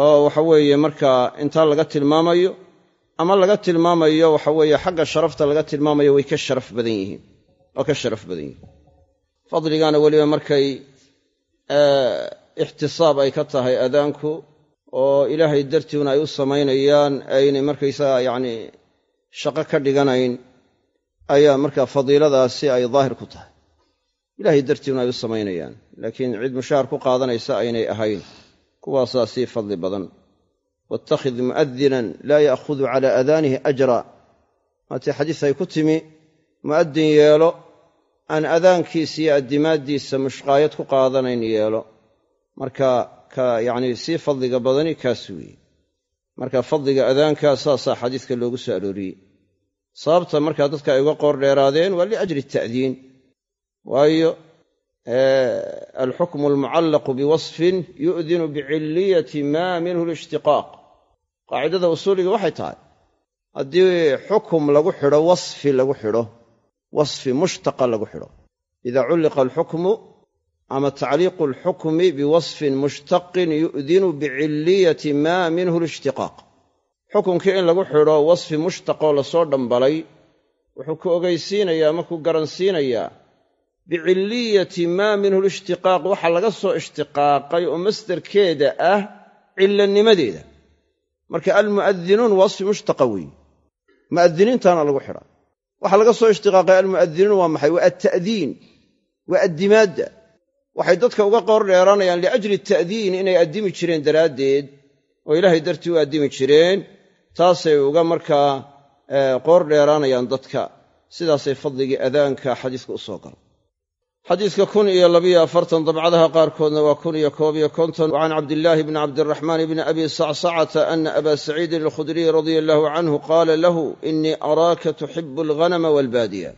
oo waxa weeye markaa intaa laga tilmaamayo ama laga tilmaamayo waxa weeye xagga sharafta laga tilmaamayo way ka sharaf badan yihiin waa ka sharaf badan yihiin. Fadligaana weliba markay ixtisaab ay ka tahay adaanku oo ilaahay dartiuna ay u samaynayaan aynay markaysaga yacni shaqo ka dhiganayn ayaa markaa fadiiladaasi ay daahir ku tahay. Ilaahay dartiuna ay u samaynayaan laakiin cid mushaahar ku qaadanaysa aynay ahayn kuwaasaa sii fadli badan. Wattakhid mu'adinan laa ya'khudu cala adaanihi ajra. Maatii xadiis ay ku timi mu'adin yeelo aan adaankiisa iyo addimaaddiisa mushqaayad ku qaadanayn yeelo. Marka ka yacnii sii fadliga badani kaas weeye. Marka fadliga adaankaa saasaa xadiiska loogu soo arooriyey sababta markaa dadka ay uga qoor dheeraadeen waa liajli ta'diin. Waayo alxukmu almucallaqu biwasfin yu'dinu bicilliyati maa minhu lishtiqaaq qaacidada usuuliga waxay tahay haddii xukum lagu xidho wasfi lagu xidho wasfi mushtaqa lagu xidho. Ida culliqa alxukmu ama tacliiqu alxukmi biwasfin mushtaqin yu'dinu bicilliyati maa minhu lishtiqaaq xukunkii in lagu xidho wasfi mushtaqoo la soo dhambalay wuxuu ku ogaysiinayaa ama ku garansiinayaa bicilliyati maa minhu lishtiqaaq waxa laga soo ishtiqaaqay oo masdarkeeda ah cilanimadeeda marka almu'adinuun wasfi mushtaqa weeye mu'adiniintaana lagu xidhaa waxaa laga soo ishtiqaaqay almu'adinuun waa maxay? Waa atta'diin waa addimaadda. Waxay dadka uga qoor dheeraanayaan liajli ta'diin inay addimi jireen daraaddeed oo ilaahay dartii u addimi jireen taasay uga markaa qoor dheeraanayaan dadka. Sidaasay fadligii adaanka xadiiska u soo gala xadiiska kun iyo labiyo afartan dabcadaha qaarkoodna waa kun iyo koob iyo konton. Wa can cabdillaahi bni cabdiraxmaan bni abi sacsacata ana aba saciidin alkhudriy radia allahu canhu qaala lahu inii araaka tuxibu alghanama waalbaadiya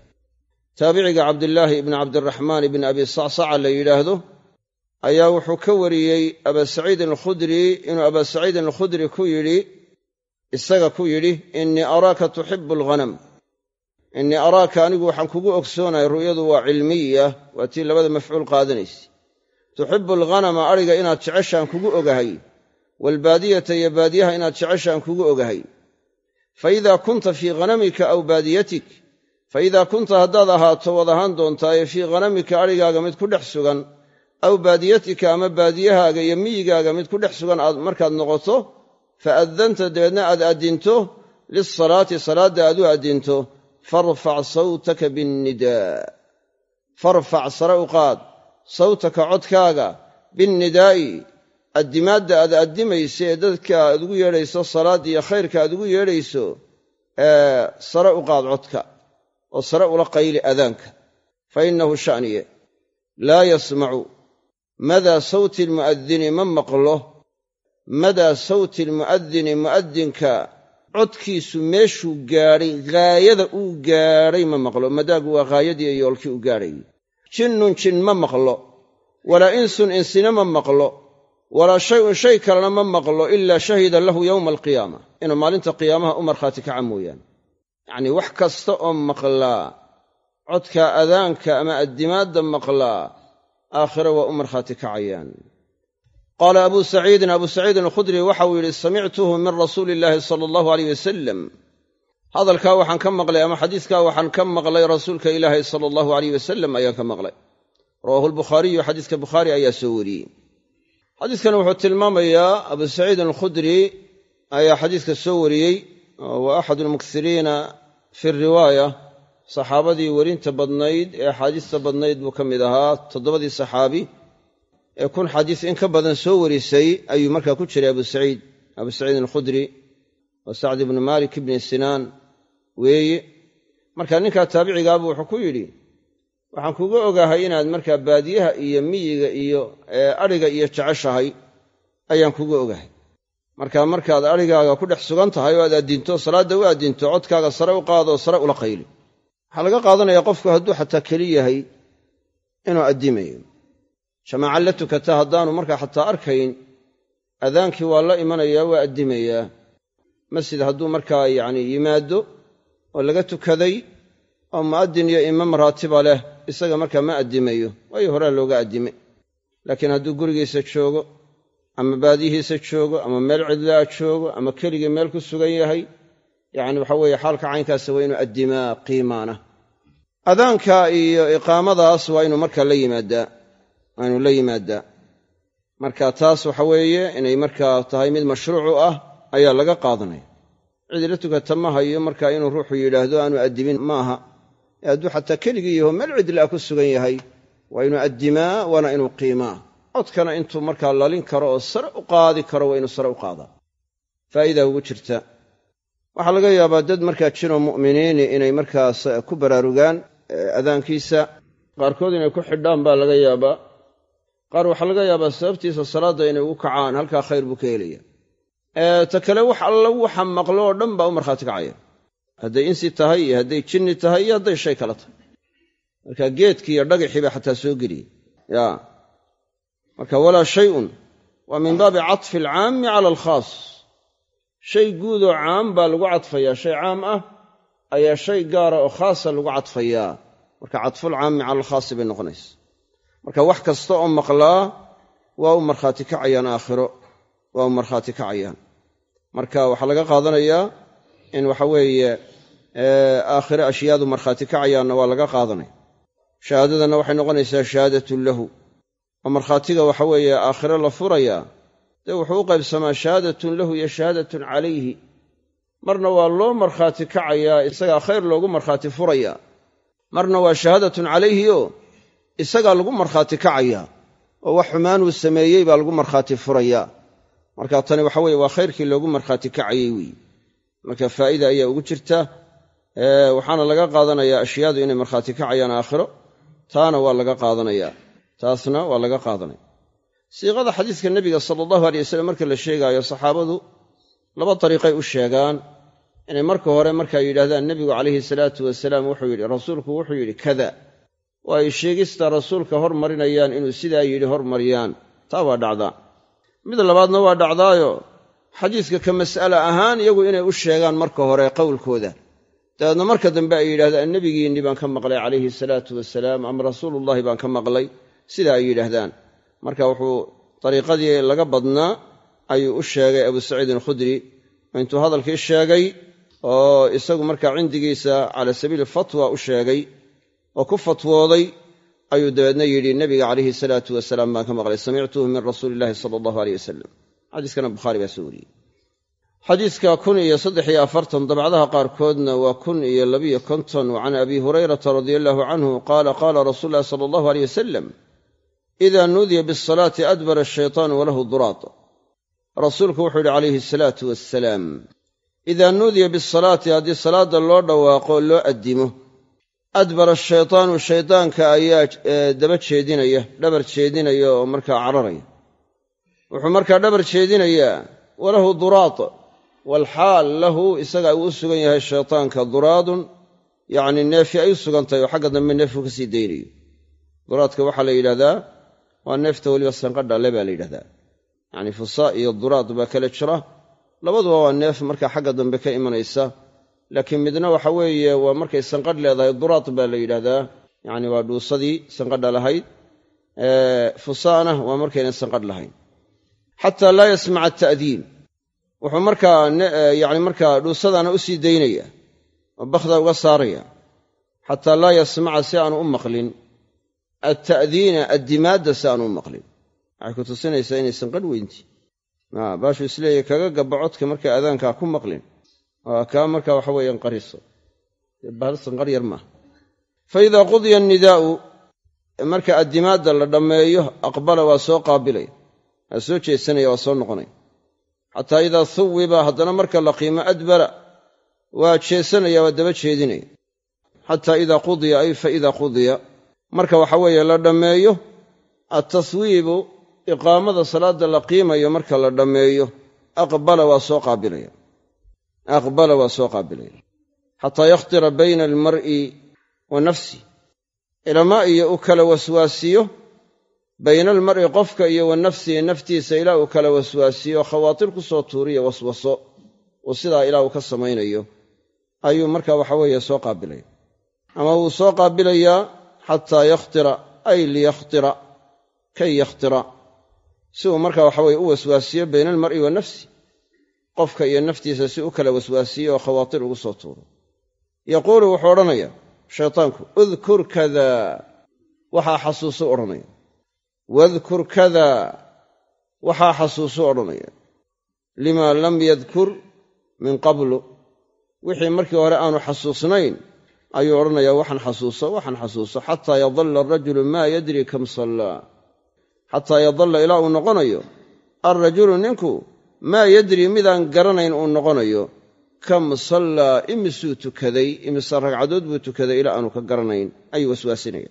taabiciga cabdillaahi ibni cabdiraxmaan ibni abi sacsaca la yidhaahdo ayaa wuxuu ka wariyey aba saciidin alkhudri inuu aba saciidin alkhudri ku yidhi isaga ku yidhi innii araaka tuxibu alghanam innii araaka anigu waxaan kugu ogsoonahay ru'yadu waa cilmiya waa tii labada mafcuul qaadanaysa. Tuxibu alghanama adhiga inaad jeceshaan kugu ogahay. Waalbaadiyata iyo baadiyaha inaad jeceshaan kugu ogahay. Fa idaa kunta fii ghanamika aw baadiyatik fa idaa kunta haddaad ahaato wad ahaan doontaaye fii ghanamika adhigaaga mid ku dhex sugan aw baadiyatika ama baadiyahaaga iyo miyigaaga mid ku dhex sugan aad markaad noqoto fa addanta dabeedna aad addinto lilsalaati salaadda aad u addinto farfac sawtaka binnidaa farfac sare u qaad sawtaka codkaaga binnidaa'i addimaadda aad addimayso ee dadka aad ugu yeedhayso salaad iyo khayrka aad ugu yeedhayso ee sare u qaad codka oo sare ula qayli adaanka fa innahu sha'niye laa yasmacu madaa sawti almu'adini ma maqlo madaa sawti almu'adini mu'adinka codkiisu meeshuu gaadhay ghaayada uu gaadhay ma maqlo. Madaagu waa ghaayadii yoolkii uu gaadhay jinnun jin ma maqlo. Walaa insun insina ma maqlo. Walaa shayun shay kalena ma maqlo ilaa shahida lahu yowma alqiyaama. Inuu maalinta qiyaamaha u markhaati kaca mooyaane. Yacnii wax kasta oo maqlaa codka adaanka ama addimaadda maqlaa aakhire waa u markhaati kacayaan qaala abuu saciidin abuu saciidin alkhudri waxa uu yidhi samictuhu min rasuuli illaahi sala allahu aleyh wasalam hadalkaa waxaan ka maqlay ama xadiiskaa waxaan ka maqlay rasuulka ilaahi sala allahu aleyh wasalam ayaan ka maqlay rawaahu lbukhaariyu xadiiska bukhaari ayaa soo wariyey xadiiskani wuxuu tilmaamayaa abuu saciidin alkhudri ayaa xadiiska soo wariyey wa axadu almuksiriina fi riwaaya saxaabadii werinta badnayd ee axaadiista badnayd buu ka mid ahaa toddobadii saxaabi ee kun xadiis in ka badan soo warisay ayuu markaa ku jiray abu saciid abu saciid alkhudri wa sacd ibnu malik ibni sinaan weeye marka ninkaa taabicigaabu wuxuu ku yidhi waxaan kuga ogahay inaad markaa baadiyaha iyo miyiga iyo adhiga iyo jeceshahay ayaan kuga ogahay marka markaad adhigaaga ku dhex sugan tahay oo aad addinto salaadda u addinto codkaaga sare u qaadoo sare ula qayli. Waxaa laga qaadanayaa qofku hadduu xataa keli yahay inuu addimayo jamaaca la tukata haddaanu markaa xataa arkayn adaankii waa la imanayaa waa addimayaa. Masjid hadduu markaa yacni yimaado oo laga tukaday oo mu'addin iyo imaam raatiba leh isaga markaa ma addimayo. Waayo horaa looga addime. Laakiin hadduu gurigiisa joogo ama baadiyihiisa joogo ama meel cidlaa joogo ama keligii meel ku sugan yahay yacni waxa weeye xaalka caynkaasa waa inuu addimaa qiimaana. Adaanka iyo iqaamadaas waa inuu markaa la yimaadaa waa inuu la yimaadaa marka taas waxa weeye inay markaa tahay mid mashruucu ah ayaa laga qaadanaya. Cidi la tukata ma hayo marka inuu ruuxu yidhaahdo aanu addimin maaha ee hadduu xataa keligii yaho meel cidlaa ku sugan yahay waa inuu addimaa waana inuu qiimaa. Codkana intuu markaa lalin karo oo sare u qaadi karo waa inuu sare u qaadaa. Faa'iidaa ugu jirta. Waxaa laga yaabaa dad markaa jiroo mu'miniini inay markaas ku baraarugaan adaankiisa qaarkood inay ku xidhaan baa laga yaabaa qaar waxaa laga yaabaa sababtiisa salaadda inay ugu kacaan halkaa khayr buu ka helaya ta kale wax alla waxa maqlo oo dhan baa u markhaati kacaya. Hadday insi tahay iyo hadday jinni tahay iyo hadday shay kale tahay. Marka geedkii iyo dhagixii baa xataa soo geliyey. Ya marka walaa shayun waa min baabi catfi alcaami cala alkhaas. Shay guudoo caam baa lagu cadfayaa shay caam ah ayaa shay gaara oo khaasa lagu cadfayaa marka cadfulcaami cala alkhaasi bay noqonaysa marka wax kasta oo maqlaa waa u markhaati kacayaan aakhiro waa u markhaati kacayaan marka waxaa laga qaadanayaa in waxa weeye aakhire ashyaadu markhaati kacayaanna waa laga qaadanaya shahaadadanna waxay noqonaysaa shahaadatun lahu. Oo markhaatiga waxa weeye aakhire la furayaa dee wuxuu u qaybsamaa shahaadatun lahu iyo shahaadatun calayhi. Marna waa loo markhaati kacayaa isagaa khayr loogu markhaati furayaa. Marna waa shahaadatun calayhi oo isagaa lagu markhaati kacayaa oo wax xumaanuu sameeyey baa lagu markhaati furayaa marka tani waxa weye waa khayrkii loogu markhaati kacayey weeye marka faa'ida ayaa ugu jirta waxaana laga qaadanayaa ashyaadu inay markhaati kacayaan aakhiro taana waa laga qaadanayaa taasna waa laga qaadanaya. Siiqada xadiiska nebiga sala allahu alay wasalam marka la sheegaayo saxaabadu laba dariiqay u sheegaan. Inay marka hore markaa yidhahdaan nebigu calayhi salaatu wasalaam wuxuu yidhi rasuulku wuxuu yidhi kada oo ay sheegista rasuulka hormarinayaan inuu sidaa yidhi hormariyaan. Taa waa dhacdaa. Mid labaadna waa dhacdaayo. Xadiiska ka mas'ale ahaan iyagu inay u sheegaan marka hore qowlkooda. Dabeedna marka dambe ay yidhahdaan nebigiinnii baan ka maqlay calayhi salaatu wasalaam ama rasuulullaahi baan ka maqlay. Sidaa ay yidhaahdaan. Marka wuxuu dariiqadii laga badnaa ayuu u sheegay abu saciidin alkhudri. Intuu hadalkii sheegay oo isagu markaa cindigiisa cala sabiili fatwa u sheegay oo ku fatwooday ayuu dabeedna yidhi nebiga calayhi salaatu wasalaam baan ka maqlay samictuhu min rasuuli illahi sala allahu aleyh wasalam xadiiskana bukhaari baa soo wariyey. Xadiiska kun iyo saddex iyo afartan dabcdaha qaarkoodna waa kun iyo labiyo konton wa can abi hurayrata radia allahu canhu qaala qaala rasuulu llahi sala allahu aleyh wasalam idaa nuudiya bisalaati adbara ashaytaanu walahu duraad. Rasuulku wuxuu yidhi calayhi asalaatu wassalaam idaa nuudiya bisalaati haddii salaadda loo dhawaaqo loo addimo adbara ashaytaanu shaydaanka ayaa daba jeedinaya dhabar jeedinaya oo markaa cararaya. Wuxuu markaa dhabar jeedinayaa walahu duraad walxaal lahu isaga uu u sugan yahay shaytaanka duraadun. Yacni neefi ay u sugan tahay oo xagga dambe neefku ka sii daynayo. Duraadka waxaa la yidhahdaa waa neefta weliba sanqadha le baa la yidhahdaa yacni fusaa iyo duraad baa kala jira. Labaduba waa neef markaa xagga dambe ka imanaysa laakiin midna waxa weeye waa markay sanqadh leedahay duraad baa la yidhahdaa yacni waa dhuusadii sanqadha lahayd. Fusaana waa markaynan sanqadh lahayn. Xataa laa yasmaca ata'diin wuxuu markaa yani markaa dhuusadaana u sii daynaya oo bakhda uga saaraya. Xataa laa yasmaca si aanu u maqlin. Atta'diina addimaadda si aanu u maqlin. Waxay ku tusinaysaa inay sanqadh weynti. Baashuu isleeyahy kaga gabba codka markay aadaankaa ku maqlin kaa markaa waxa weeyaan qariso bahal sanqar yar maaha fa idaa qudiya annidaa'u marka addimaadda la dhammeeyo aqbala waa soo qaabilaya waa soo jeesanaya waa soo noqonaya xataa idaa huwiba haddana marka la qiimo adbara waa jeesanaya waa daba jeedinaya xataa idaa qudiya ay fa idaa qudiya marka waxa weeye la dhammeeyo attaswiibu iqaamada salaadda la qiimayo marka la dhammeeyo aqbala waa soo qaabilaya aqbala waa soo qaabilaya xataa yakhtira bayna almar'i wa nafsi ilamaa iyo u kala waswaasiyo bayna almar'i qofka iyo wa nafsihi naftiisa ilaa uu kala waswaasiyo khawaatir ku soo tuuriya waswaso uu sidaa ilaa uu ka samaynayo ayuu marka waxa weeye soo qaabilaya ama wuu soo qaabilayaa xataa yakhtira ay liyakhtira kay yakhtira si uu marka waxa weye u waswaasiyo bayna almar'i wa nafsi qofka iyo naftiisa si u kala waswaasiyo oo khawaatir ugu soo tuuro. Yaquulu wuxuu odhanaya shaytaanku udkur kada. Waxaa xasuusu odhanaya. Wadkur kada. Waxaa xasuusu odhanaya. Limaa lam yadkur min qablu. Wixii markii hore aanu xasuusnayn ayuu odhanayaa waxaan xasuuso waxaan xasuuso xataa yadalla arajulu maa yadri kam sallaa xataa yadalla ilaa uu noqonayo alrajulu ninku maa yadri midaan garanayn uu noqonayo kam sallaa imisuu tukaday imise ragcadood buu tukaday ilaa aanu ka garanayn ayuu waswaasinaya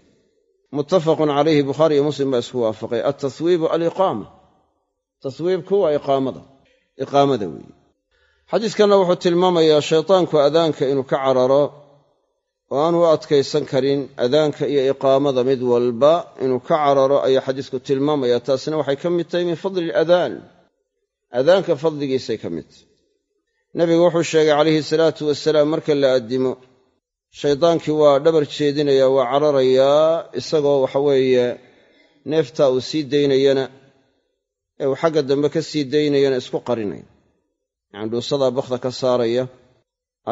muttafaqun calayhi bukhaari iyo muslim baa isku waafaqay altaswiibu aliqaama. Taswiibku waa iqaamada iqaamada weeye. Xadiiskanna wuxuu tilmaamayaa shaytaanku adaanka inuu ka cararo oo aanu u adkaysan karin adaanka iyo iqaamada mid walba inuu ka cararo ayaa xadiisku tilmaamaya taasina waxay ka mid tahay min fadli aladaan adaanka fadligiisay ka mid. Nebigu wuxuu sheegay calayhi salaatu wasalaam marka la addimo shaydaankii waa dhabar jeedinaya waa cararayaa isagoo waxaweeye neeftaa uu sii daynayana ee uu xagga dambe ka sii daynayana isku qarinaya. Yacani dhuusadaa bakhda ka saaraya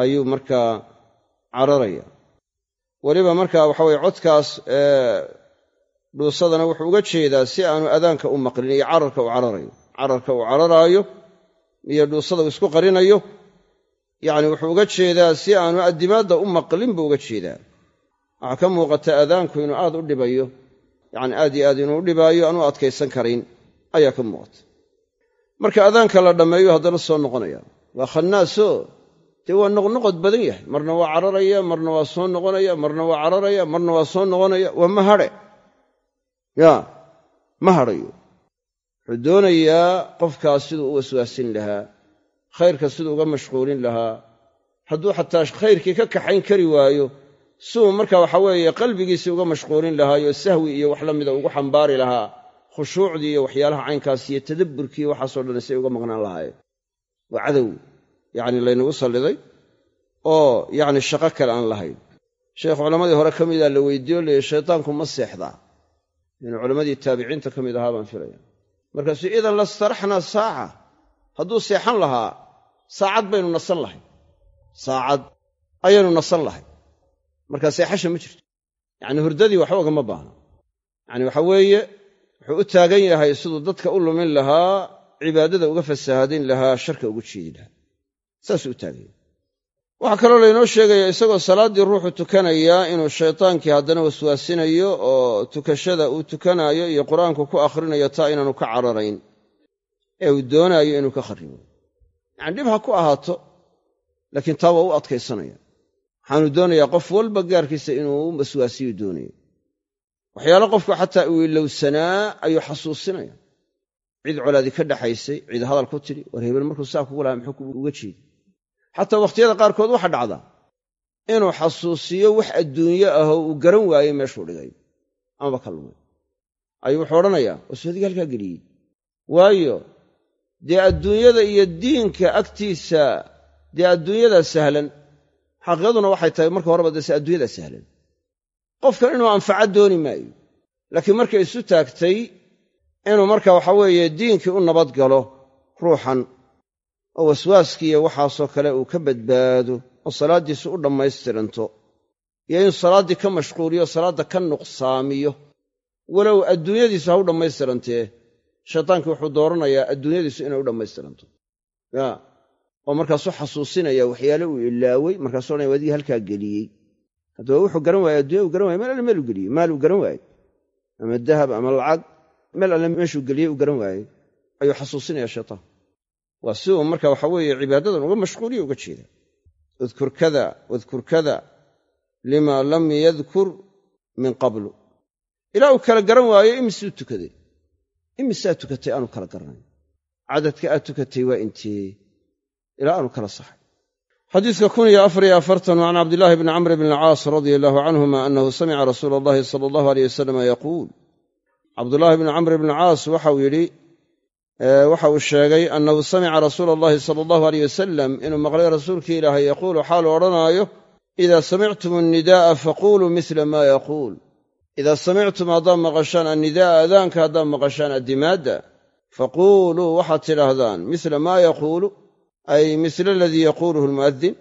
ayuu markaa cararaya. Weliba markaa waxaweye codkaas dhuusadana wuxuu uga jeedaa si aanu adaanka u maqlin iyo cararka uu cararayo cararka uu cararaayo iyo dhuusada uu isku qarinayo yacni wuxuu uga jeedaa si aanu addimaadda u maqlin buu uga jeedaa. Waxaa ka muuqata adaanku inuu aad u dhibayo yacni aad iyo aad inuu u dhibaayo aan u adkaysan karayn ayaa ka muuqata. Marka adaanka la dhammeeyo haddana soo noqonaya. Waa khannaaso dee waa noqnoqod badan yahay. Marna waa cararaya marna waa soo noqonaya marna waa cararaya marna waa soo noqonaya. Waa ma hadhe ya ma hadhayo wuxuu doonayaa qofkaas siduu u waswaasin lahaa khayrka siduu uga mashquulin lahaa. Hadduu xataa khayrkii ka kaxayn kari waayo siuu marka waxa weeye qalbigiisii uga mashquulin lahaayo sahwi iyo wax la mida ugu xambaari lahaa khushuucdii iyo waxyaalaha caynkaas iyo tadabburkii waxaasoo dhan say uga maqnaan lahaayeen. Waa cadow yacni laynagu salliday oo yacni shaqo kale aan lahayn. Sheekh culammadii hore ka mida la weydiiyo leeyay shaytaanku ma seexdaa. Inuu culammadii taabiciinta ka mid ahaa baan filaya markaasuu idan lastaraxnaa saaca hadduu seexan lahaa saacad baynu nasan lahay. Saacad ayaynu nasan lahay. Markaa seexasha ma jirto. Yacni hurdadii waxba ugama baahna. Yacni waxa weeye wuxuu u taagan yahay siduu dadka u lumin lahaa cibaadada uga fasahaadin lahaa sharka ugu jiidi lahaa. Saasuu u taagan yahay waxaa kaloo laynoo sheegaya isagoo salaaddii ruuxu tukanaya inuu shaydaankii haddana waswaasinayo oo tukashada uu tukanaayo iyo qur'aanku ku akhrinayo taa inaanu ka cararayn ee uu doonaayo inuu ka kharribo. Yacani dhib ha ku ahaato laakiin taa waa u adkaysanaya. Waxaanu doonayaa qof walba gaarkiisa inuu waswaasiyu doonayo. Waxyaalo qofku xataa uu ilowsanaa ayuu xasuusinaya cid colaadi ka dhaxaysay cid hadal ku tidhi war hebel markuu saa kugu lahaa muxuu uga jeedi xataa wakhtiyada qaarkood waxa dhacdaa inuu xasuusiyo wax adduunye ahoo uu garan waayey meeshuu dhigay amaba ka lumay. Ayuu wuxuu odhanayaa waswadiga halkaa geliyey. Waayo dee adduunyada iyo diinka agtiisa dee adduunyadaa sahlan. Xaqiiqaduna waxay tahay marka horeba dee se adduunyadaa sahlan. Qofkan inuu anfaco dooni maayo laakiin markay isu taagtay inuu marka waxa weeye diinkii u nabad galo ruuxan oo waswaaskiiyo waxaasoo kale uu ka badbaado oo salaaddiisu u dhammaystiranto iyo in salaaddii ka mashquuliyo salaadda ka nuqsaamiyo. Walow adduunyadiisu ha u dhammaystirantee shaytaankii wuxuu dooranayaa adduunyadiisu inay u dhammaystiranto. Ya oo markaasuu xasuusinaya waxyaale uu ilaawey markaasuu odhanaya wadigii halkaa geliyey. Haddaba wuxuu garan waayey addunya uu garan waayey meel alle meeluu geliyey maal uu garan waayey. Ama dahab ama lacag meel alle meeshuu geliyey uu garan waayey. Ayuu xasuusinaya shaytaan waa si uu marka waxa weeye cibaadadan uga mashquuliyo uga jeeda. Udkur kada wadkur kada lima lam yadkur min qablu. Ilaa uu kala garan waayo imisuu tukaday. Imisaa tukatay aanu kala garanayn. Cadadka aad tukatay waa intee ilaa aanu kala saxay. Xadiiska kun iyo afariyo afartan can cabdillaahi bni camr bni alcaas radia allahu canhuma annahu samica rasuula allahi sala allahu aleyh wasalam yaquul. Cabdullaahi bni camr bni alcaas waxau yidhi waxa uu sheegay annahu samica rasuula allahi sala allahu aleyh wasalam inuu maqlay rasuulkii ilaahay yaquulu xaalu odhanaayo idaa samictum annidaa'a faquluu misla maa yaquul. Idaa samictum haddaad maqashaan annidaa'a adaanka haddaad maqashaan addimaadda faquuluu waxaad tidhaahdaan misla maa yaquulu ay misla aladii yaquuluhu almu'adin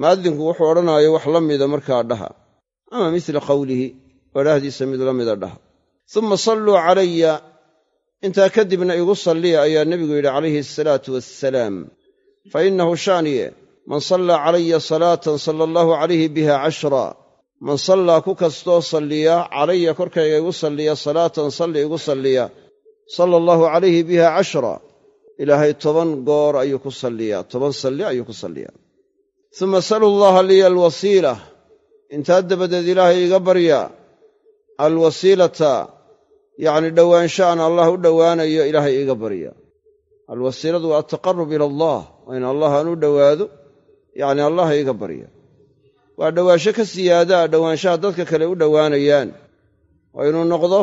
mu'adinku wuxuu odhanaayo wax la mida markaa dhaha ama misla qowlihi odhaahdiisa mid la mida dhaha. Uma salluu calaya intaa kadibna igu salliya ayaa nebigu yidhi calayhi asalaatu wassalaam fa innahu shaaniye man sallaa calaya salaatan sala allaahu calayhi biha cashra man sallaa ku kastoo salliya calaya korkayga igu salliya salaatan salli igu salliya sala allaahu calayhi biha cashra ilaahay toban goor ayuu ku salliyaa toban salli ayuu ku salliyaa uma salu llaha liya alwasiila intaa dabadeed ilaahay iga barya alwasiilata yacni dhowaansho aan allah u dhowaanayo ilaahay iga barya alwasiiladu waa altaqarub ila allah. Waa in allah aan u dhowaado yacni allah iga barya waa dhowaansho ka siyaadaa dhowaanshaha dadka kale u dhowaanayaan. Waa inuu noqdo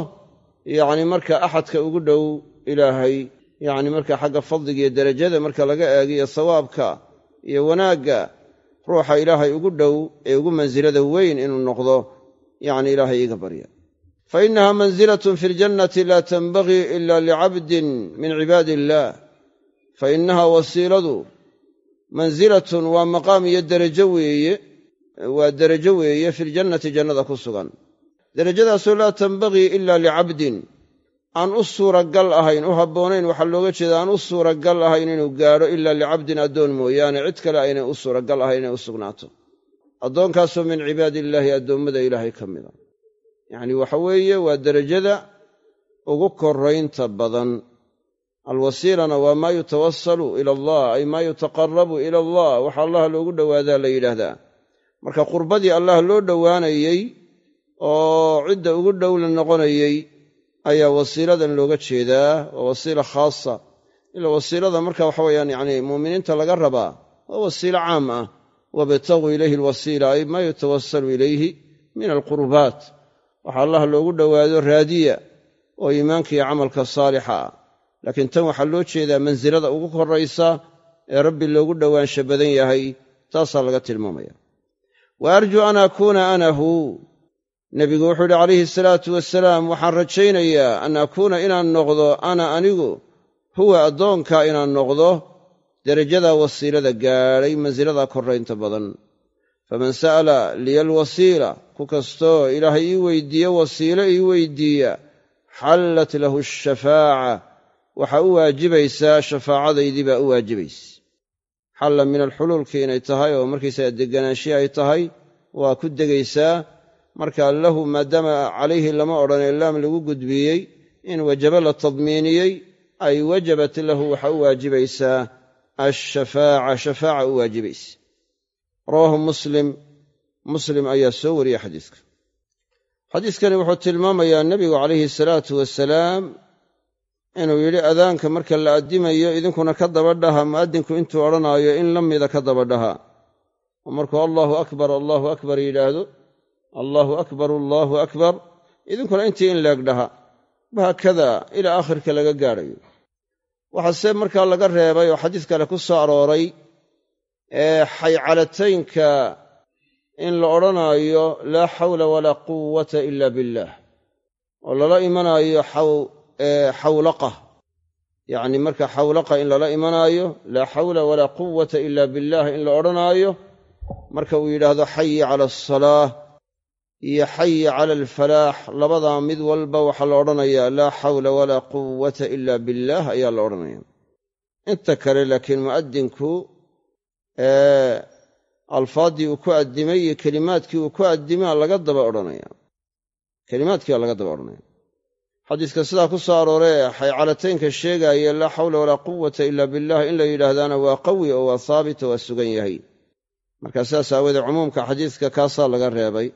yacni marka axadka ugu dhow ilaahay yacni marka xagga fadliga iyo derajada marka laga eegiyo sawaabka iyo wanaagga ruuxa ilaahay ugu dhow ee ugu mansilada weyn inuu noqdo yacni ilaahay iga barya fa innaha manzilatun fi ljannati laa tanbagii ila licabdin min cibaadi illaah fa innaha wasiiladu mansilatun waa maqaam iyo derajo weeye waa derajo weeye filjannati jannada ku sugan derajadaasoo laa tanbagii ila licabdin aan u suuragal ahayn u habboonayn waxaa looga jeeda aan u suuragal ahayn inuu gaadho ilaa licabdin addoon mooyaane cid kale aynay u suuragal ahayn inay u sugnaato addoonkaasoo min cibaadiillaahi addoommada ilaahay ka mida yacni waxa weeye waa derajada ugu koraynta badan. Alwasiilana waa maa yutawasalu ila allah ay maa yutaqarabu ila allah. Waxa allah loogu dhowaadaa la yidhaahdaa. Marka qurbadii allah loo dhowaanayey oo cidda ugu dhow la noqonayey ayaa wasiiladan looga jeedaa. Waa wasiila khaasa. Ila wasiilada marka waxa weyaan yani muuminiinta laga rabaa waa wasiilo caam ah. Wabtaguu ilayhi alwasiila ay maa yutawasalu ilayhi min alqurbaat waxa allah loogu dhowaado raadiya oo iimaanka iyo camalka saalixa. Ah laakiin tan waxaa loo jeedaa mansilada ugu koraysa ee rabbi loogu dhowaansha badan yahay taasaa laga tilmaamaya. Wa arjuu an akuuna anahu nebigu wuxuu yidhi calayhi salaatu wasalaam waxaan rajaynayaa an akuuna inaan noqdo ana anigu. Huwa addoonka inaan noqdo. Derajadaa wasiilada gaadhay mansiladaa korraynta badan faman sa'ala liya alwasiila ku kastoo ilaahay ii weydiiye wasiilo ii weydiiya xallat lahu ashafaaca waxaa u waajibaysaa shafaacadaydii baa u waajibaysa. Xalla min alxuluulki inay tahay oo markaysaga deganaanshihi ay tahay waa ku degaysaa. Marka lahu maadaama calayhi lama odhanee laam lagu gudbiyey in wajaba la tadmiiniyey ay wajabat lahu waxa u waajibaysaa ashafaaca shafaaca u waajibaysa rawaahu muslim. Muslim ayaa soo wariyey xadiiska. Xadiiskani wuxuu tilmaamayaa nebigu calayhi salaatu wasalaam inuu yidhi adaanka marka la addimayo idinkuna ka daba dhaha mu'adinku intuu odhanaayo in la mida ka daba dhaha. Oo markuu allaahu akbar allaahu akbar yidhaahdo allaahu akbar allaahu akbar idinkuna intii in leeg dhaha. Wahaakada ilaa aakhirka laga gaadhayo. Waxaase markaa laga reebay oo xadiis kale ku soo arooray ee xaycalataynka in la odhanaayo laa xawla walaa quwata ila billaah oo lala imanaayo xawlaqa yacni marka xawlaqa in lala imanaayo laa xawla walaa quwata ila billaah in la odhanaayo marka uu yidhaahdo xayi cala asalaah iyo xayi cala alfalaax labadaa mid walba waxaa la odhanayaa laa xawla walaa quwata ila billaah ayaa la odhanaya inta kale laakiin mu'adinku alfaaddii uu ku addimay iyo kelimaadkii uu ku addimaa laga daba odhanaya. Kelimaadkii baa laga daba odhanaya. Xadiiska sidaa ku soo arooree xaycalataynka sheegaaya laa xawla walaa quwata ila billah in la yidhaahdaana waa qawi oo waa haabit waa sugan yahay. Marka sidaas aawoodee cumuumka xadiiska kaasaa laga reebay.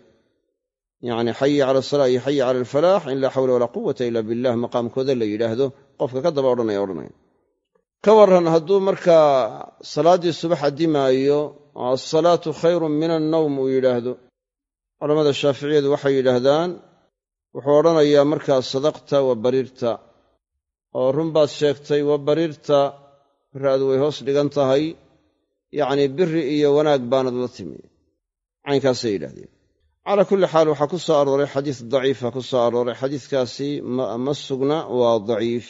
Yacni xayi cala asalaa iyo xayi cala alfalaax in laa xawla walaa quwata ila billah maqaamkooda la yidhaahdo qofka ka daba odhanaya odhanaya ka warran hadduu markaa salaaddii subax addimaayo oo khayrun min annawm uu yidhaahdo. Culammada shaaficiyadu waxay yidhaahdaan wuxuu odhanayaa markaa sadaqta wa bariirta. Oo run baad sheegtay wa bariirta ra'du way hoos dhigan tahay yacnii biri iyo wanaag baanad la timi. Caynkaasay yidhahdeen calaa kulli xaal waxaa ku soo arooray xadiis daciifa ku soo arooray. Xadiiskaasi ma sugna waa daciif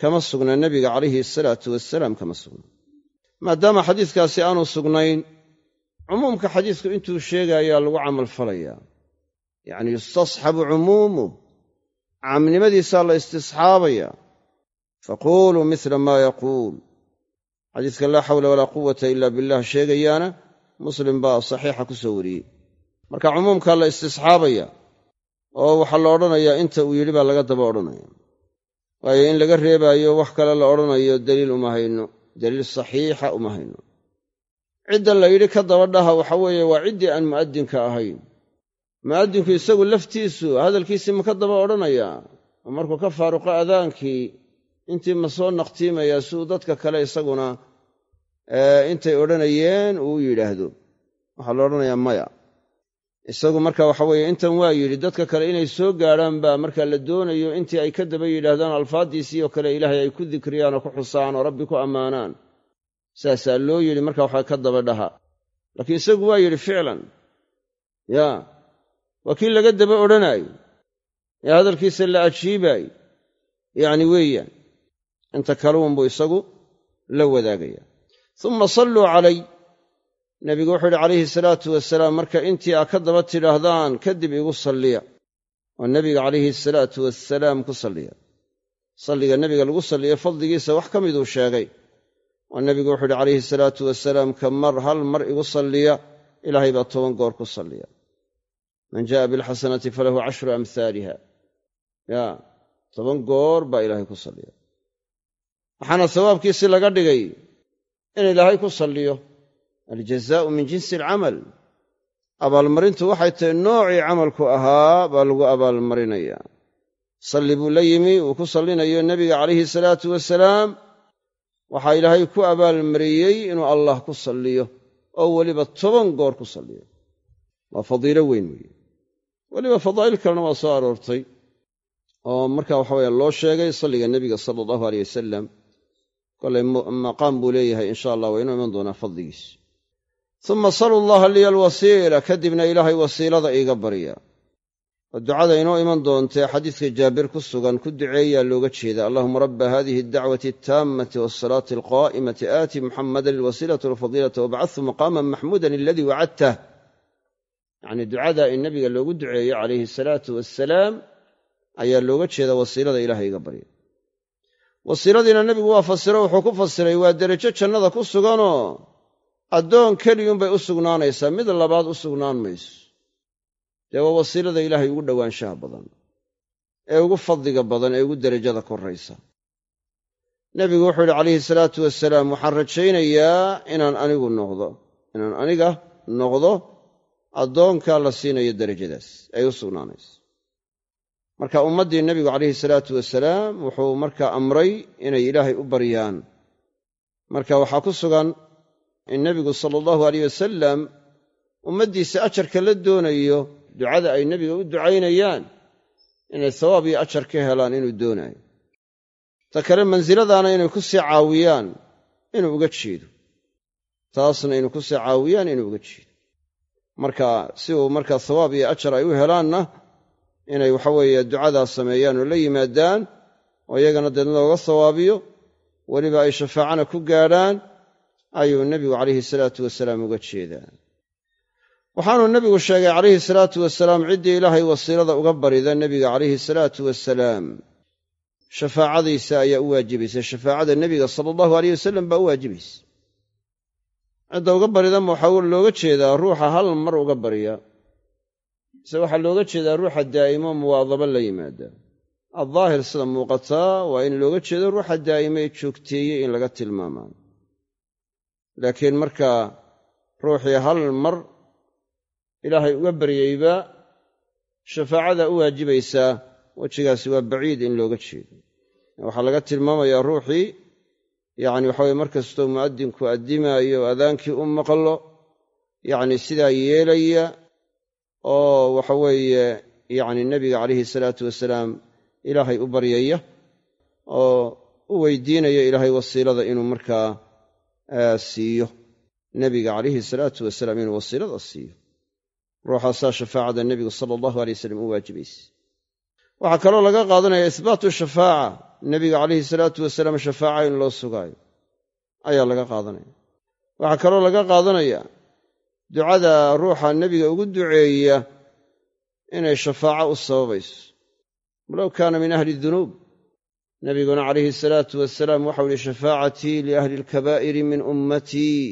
kama sugna nebiga calayhi salaatu wasalaam kama sugna maadaama xadiiskaasi aanu sugnayn cumuumka xadiisku intuu sheegaayaa lagu camalfalayaa yacni yustasxabu cumuumuh caamnimadiisaa la istisxaabaya. Faquuluu mila maa yaquul. Xadiiska laa xawla walaa quwata ila billah sheegayaana muslim baa saxiixa ku soo wariyey. Marka cumuumkaa la istisxaabaya oo waxaa la odhanayaa inta uu yidhi baa laga daba odhanaya waayo in laga reebaayo wax kale la odhanayo daliil uma hayno daliil saxiixa uma hayno. Cidda la yidhi ka daba dhaha waxa weeye waa ciddii aan mu'addinka ahayn. Mu'addinku isagu laftiisu hadalkiisii ma ka daba odhanayaa? Oo markuu ka faaruqo adaankii? Intii ma soo naqtiimayaa si uu dadka kale isaguna intay odhanayeen uu yidhaahdo. Waxaa la odhanayaa maya isagu marka waxa weeye intan waa yidhi dadka kale inay soo gaadhaan baa marka la doonayo intii ay ka daba yidhaahdaan alfaaddiisii oo kale ilaahay ay ku dikriyaan oo ku xusaan oo rabbi ku ammaanaan. Saasaa loo yidhi marka waxa ka daba dhaha. Laakiin isagu waa yidhi ficlan yaa waa kii laga daba odhanaayo ee hadalkiisa la ajiibaayo yacni weeyaan inta kaluunbuu isagu la wadaagaya uma salluu calay nebigu wuxuu yidhi calayhi salaatu wasalaam marka intii aa ka daba tidhaahdaan kadib igu salliya. Oo nebiga calayhi salaatu wasalaam ku salliya. Salliga nebiga lagu salliyo fadligiisa wax ka miduu sheegay. Oo nebigu wuxuu yidhi calayhi salaatu wasalaam ka mar hal mar igu salliya. Ilaahay baa toban goor ku salliya. Man ja'a bilxasanati falahu cashru amhaaliha yaa toban goor baa ilaahay ku salliya. Waxaana sawaabkiisi laga dhigay in ilaahay ku salliyo aljazaau min jinsi alcamal. Abaalmarintu waxay tahay noocii camalku ahaa baa lagu abaalmarinayaa. Salli buu la yimi uu ku sallinayo nebiga calayhi salaatu wasalaam. Waxaa ilaahay ku abaalmariyey inuu allah ku salliyo oo weliba toban goor ku salliyo. Waa fadiilo weyn weeye. Weliba fadaa'il kalena waa soo aroortay. Oo marka waxa weye loo sheegay salliga nebiga sala allahu aleyh wasalam kolay maqaam buu leeyahay insha allah waa iman doonaa fadligiis uma saluu allaha liya alwasiila kadibna ilaahay wasiilada iiga barya oo ducada inoo iman doontee xadiiska jaabir ku sugan ku duceeyaa looga jeeda allahuma rabba hadihi addacwati altaammati waasalaati alqaa'imati aati muxamadan ilwasiilata walfadiilata wabcadhu maqaaman maxmuudan aladii wacadtah yacnii ducada in nabiga loogu duceeyo calayhi asalaatu wassalaam ayaa looga jeeda wasiilada ilahay iga barya wasiiladiina nebigu waa fasiro wuxuu ku fasiray waa derajo jannada ku suganoo addoon keliyuunbay u sugnaanaysaa. Mid labaad u sugnaan mayso. Dee waa wasiilada ilaahay ugu dhowaanshaha badan ee ugu fadliga badan ee ugu derajada korraysa nebigu wuxuu yidhi calayhi salaatu wasalaam waxaan rajaynayaa inaan anigu noqdo inaan aniga noqdo addoonkaa la siinayo derajadaas ay u sugnaanayso. Marka ummaddii nebigu calayhi salaatu wasalaam wuxuu markaa amray inay ilaahay u baryaan. Marka waxaa ku sugan in nebigu sala allahu aleyh wasalam ummaddiisa ajarka la doonayo ducada ay nebiga u ducaynayaan inay sawaab iyo ajar ka helaan inuu doonayo. Ta kale mansiladaana inay ku sii caawiyaan inuu uga jeedo. Taasna inay ku sii caawiyaan inuu uga jeedo. Marka si uu markaa sawaab iyo ajar ay u helaanna inay waxaweeye ducadaas sameeyaan oo la yimaadaan oo iyagana deedna looga sawaabiyo weliba ay shafaacana ku gaadhaan ayuu nebigu calayhi salaatu wasalaam uga jeedaa waxaanuu nebigu sheegay calayhi salaatu wasalaam ciddii ilaahay wasiilada uga barida nebiga calayhi salaatu wasalaam. Shafaacadiisa ayaa u waajibaysa. Shafaacada nebiga sala allahu aleyh wasalam baa u waajibaysa. Cidda uga baridama waxaa looga jeedaa ruuxa hal mar uga barya mise waxaa looga jeedaa ruuxa daa'imo muwaadaba la yimaada. Addaahir sida muuqataa waa in looga jeedo ruuxa daa'ime ee joogteeyey in laga tilmaamaa laakiin markaa ruuxii hal mar ilaahay uga baryeyba shafaacada u waajibaysaa wejigaasi waa baciid in looga jeedo. Waxaa laga tilmaamayaa ruuxii yacni waxaweye mar kastoo mu'adinku addimaayo adaankii u maqlo yacni sidaa yeelaya oo waxaweeye yacni nebiga calayhi salaatu wasalaam ilaahay u baryaya oo u weydiinaya ilaahay wasiilada inuu markaa siiyo. Nebiga calayhi salaatu wasalaam inuu wasiilada siiyo. Ruuxaasaa shafaacada nebigu sala allahu alay wasalam u waajibaysa waxaa kaloo laga qaadanaya isbaatu shafaaca. Nebiga calayhi salaatu wasalaam shafaaca in loo sugaayo ayaa laga qaadanaya. Waxaa kaloo laga qaadanaya ducada ruuxa nebiga ugu duceeya inay shafaaco u sababayso walow kaana min ahli dunuub nebiguna calayhi salaatu wasalaam waxau ihi shafaacatii liahli alkabaa'iri min ummatii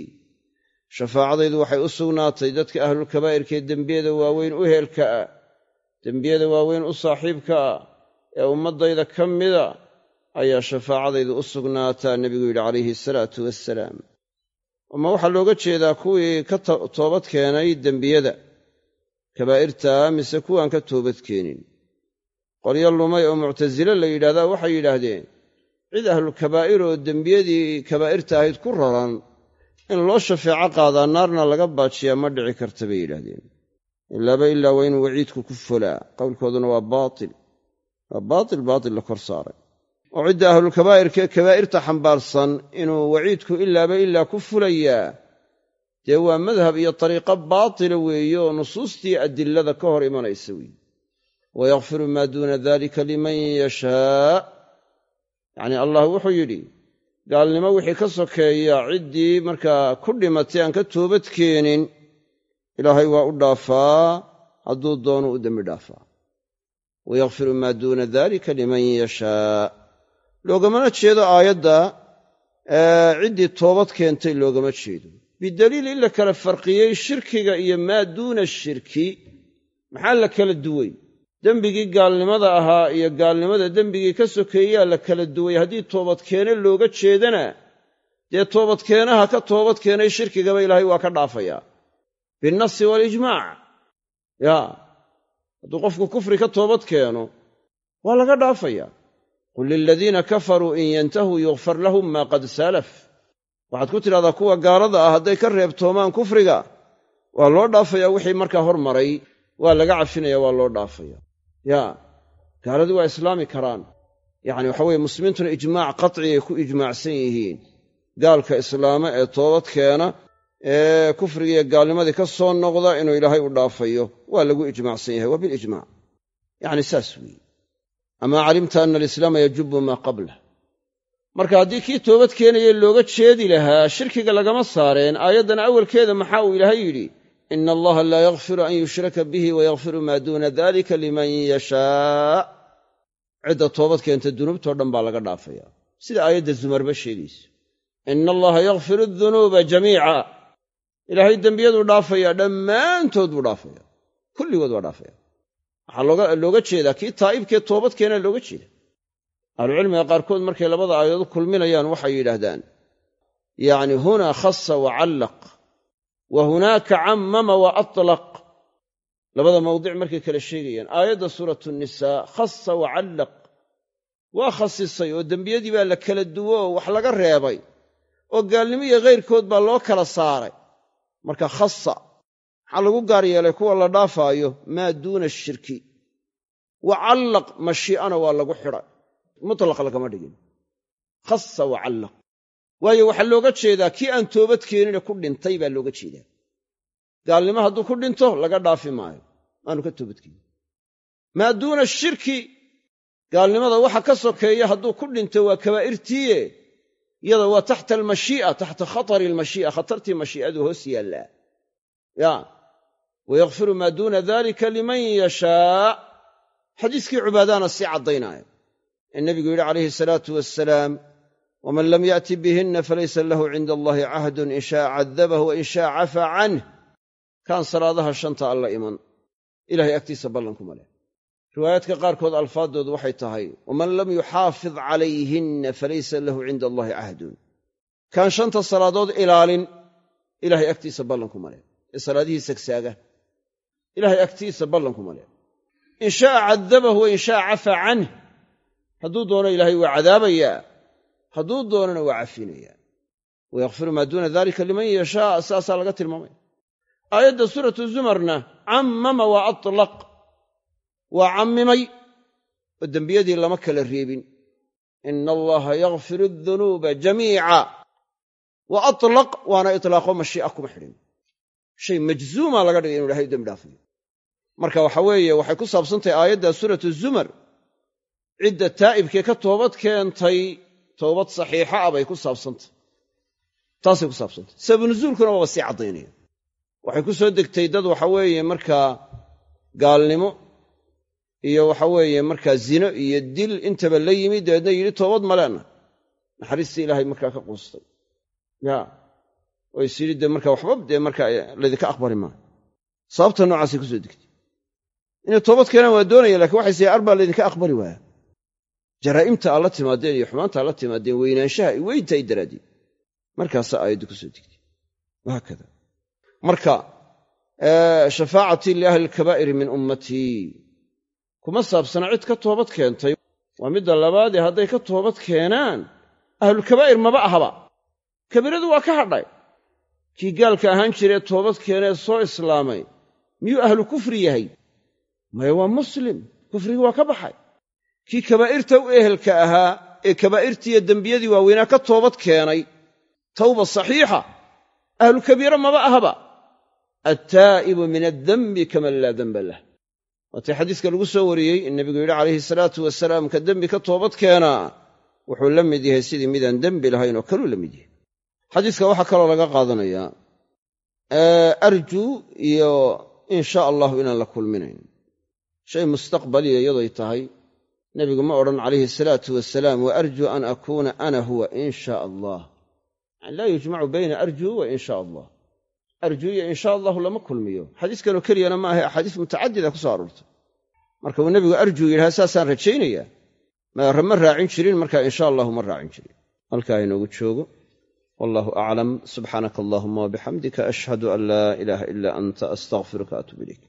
shafaacadaydu waxay u sugnaatay dadka ahlulkabaa'irkaee dembiyada waaweyn u heelka ah dembiyada waaweyn u saaxiibka ah ee ummaddayda ka mida ayaa shafaacadaydu u sugnaataa nebigu yidhi calayhi salaatu wasalaam ama waxaa looga jeedaa kuwii ka toobad keenay dembiyada kabaa'irtaa mise kuwaan ka toobad keenin qolyo lumay oo muctasile la yidhahdaa waxay yidhaahdeen cid ahlulkabaa'ir oo dembiyadii kabaa'irta ahayd ku raran in loo shafeeco qaadaa naarna laga baajiyaa ma dhici karta bay yidhaahdeen. Ilaaba ilaa waa inuu waciidku ku folaa qowlkooduna waa baatil waa baatil baatil la kor saaray. Oo cidda ahlulkabaa'irkaee kabaa'irta xambaarsan inuu waciidku ilaaba ilaa ku fulayaa dee waa madhab iyo dariiqo baatila weeye oo nusuustii adilada ka hor imanaysa weeye wayakfiru maa duuna dalika liman yashaa yacnii allah wuxuu yidhi gaalnimo wixii ka sokeeya ciddii markaa ku dhimatay aan ka toobad keenin ilaahay waa u dhaafaa hadduu doono u dembi dhaafaa wayakfiru maa duuna dalika liman yashaa loogamana jeedo aayadda ciddii toobad keentay loogama jeedo bidaliil in la kala farqiyey shirkiga iyo maa duuna shirki maxaa la kala duway dembigii gaalnimada ahaa iyo gaalnimada dembigii ka sokeeyaa la kala duway. Haddii toobadkeene looga jeedana dee toobadkeenaha ka toobad keenay shirkigaba ilaahay waa ka dhaafayaa binnasi waalijmaac yaa hadduu qofku kufri ka toobad keeno waa laga dhaafayaa qul liladiina kafaruu in yantahuu yukfar lahum maa qad salaf. Waxaad ku tidhahdaa kuwa gaalada ah hadday ka reebtoomaan kufriga waa loo dhaafayaa wixii markaa hormaray waa laga cafinaya waa loo dhaafaya yaa gaaladii waa islaami karaan. Yacni waxa weye muslimiintuna ijmaac qatcigay ku ijmaacsan yihiin. Gaalka islaame ee toobad keena ee kufrigiiyo gaalnimadii ka soo noqda inuu ilaahay u dhaafayo waa lagu ijmaacsan yahay waa bilijmaac yacni saas weeye. Amaa calimta ana alislaama yajubu maa qablah marka haddii kii toobad keenaya looga jeedi lahaa shirkiga lagama saareen aayaddan awalkeeda maxaa uu ilaahay yidhi ina allaha laa yakfiru an yushraka bihi wayakfiru maa duuna dalika liman yashaa cidda toobad keenta dunuubtoo dhan baa laga dhaafaya sida aayadda zumarba sheegayso ina allaha yakfiru dunuuba jamiica ilaahay dembiyaduu dhaafayaa dhammaantood buu dhaafaya kulligood waa dhaafaya waxaa looga jeedaa kii taa'ibkee toobad keenaa looga jeeda ahlucilmiga qaarkood markay labada aayadood kulminayaan waxay yidhaahdaan yacni huna khasa wa callaq wa hunaaka cammama wa atlaq. Labada mawdic markay kala sheegayaan aayadda suuratu nisaa khasa wa callaq. Waa khasisay oo dembiyadii baa la kala duwo oo wax laga reebay oo gaalnimo iyo khayrkood baa loo kala saaray. Marka khasa maxaa lagu gaar yeelay kuwa la dhaafaayo? Maa duuna ashirki wa callaq mashii'ana waa lagu xidhay. Mutlaq lagama dhigin. Khasa wa waayo waxaa looga jeedaa kii aan toobad keenine ku dhintay baa looga jeedaa. Gaalnimo hadduu ku dhinto laga dhaafi maayo. Aanu ka toobadkeenin maa duuna ashirki gaalnimada waxa ka sokeeya hadduu ku dhinto waa kabaa'irtiiye iyada waa taxta almashii'a taxta khatari almashii'a khatartii mashii'adu hoos yaallaa ya wayakfiru maa duuna dalika liman yashaa. Xadiiskii cubaadaana sii caddaynaayo ee nebigu yidhi calayhi salaatu wasalaam waman lam yaati bihinna falaysa lahu cinda allahi cahdun in sha'a cadabahu wa in sha'a cafaa canh kaan salaadaha shanta alla iman ilahay agtiisa ballankuma leh riwaayaadka qaarkood alfaaddoodu waxay tahay waman lam yuxaafid calayhinna falaysa lahu cinda allahi cahdun kaan shanta salaadood ilaalin ilahay agtiisa ballankuma leh ee salaadihii sagsaaga ilahay agtiisa ballankuma leh in sha'a cadabahu wa in sha'a cafaa canh hadduu doono ilaahay waa cadaabayaa hadduu doonana waa cafinayaa wayakfiru maa duuna dalika liman yashaa saasaa laga tilmaamaya aayadda suuratu zumarna cammama wa atlaq waa cammimay oo dembiyadii lama kala reebin. Ina allaha yakfiru adunuuba jamiica. Wa atlaq waana itlaaqo mashii'a kuma xidhin. Shay majzuuma laga dhigay inu ilahay dembi dhaafayo marka waxa weeye waxay ku saabsantahay aayadda suuratu zumar. Cidda taa'ibkee ka toobad keentay toobad saxiixa ah bay ku saabsantay taasay ku saabsantay sababu nuzuulkuna waaba sii caddaynaya waxay ku soo degtay dad waxa weeye markaa gaalnimo iyo waxa weeye markaa zino iyo dil intaba la yimi dabeedna yidhi toobad maleenna naxariistii ilaahay markaa ka quustay ya oo is yidhi dee markaa waxba dee markaa laydinka aqbali maayo sababta noocaasay ku soo degtay inay toobad keenaan waa doonaya lakiin waxay say arbaa laydinka aqbali waaya jaraa'imta aad timaadeen iyo xumaanta aad timaadeen weynaanshaha ay weynta ay daraadeen. Markaasaa aayaddu ku soo degtay. Wahaakada marka shafaacatii liahli alkabaa'iri min ummatii kuma saabsana cid ka toobad keentay. Waa midda labaadee hadday ka toobad keenaan ahlulkabaa'ir maba ahaba. Kabiiradu waa ka hadhay. Kii gaalka ahaan jiree toobad keenee soo islaamay miyuu ahlu kufri yahay? Maya waa muslim. Kufrigii waa ka baxay kii kabaa'irta u ehelka ahaa ee kabaa'irtiiyo dembiyadii waaweynaa ka toobad keenay tawba saxiixa ahlu kabiira maba ahaba. Attaa'ibu min addembi kaman laa demba lah. Waatii xadiiska lagu soo wariyey in nebigu yidhi calayhi salaatu wasalaam ka dembi ka toobad keenaa wuxuu la mid yahay sidii midaan dembi lahayn oo kaluu la mid yahay. Xadiiska waxaa kaloo laga qaadanayaa arjuu iyo in sha allahu inaan la kulminayn. Shay mustaqbaliya iyadoy tahay nebigu ma odhan calayhi salaatu wasalaam wa an akuuna ana huwa in sha allah laa yujmacu bayna arjuu wa in sha allah. Arjuu iyo in sha allahu lama kulmiyo. Xadiiskanoo keliyana ma ahe axaadiis mutacadida ku soo aroortay marka uu nebigu arjuu yidhaha saasaan rajaynayaa ma raacin jirin marka in sha allahu ma raacin jirin. Halkaa inoogu joogo. Wallahu aclam subxaanaka allahuma wabixamdika ashhadu an laa ilaaha ila anta astaqfiruka atub ilayk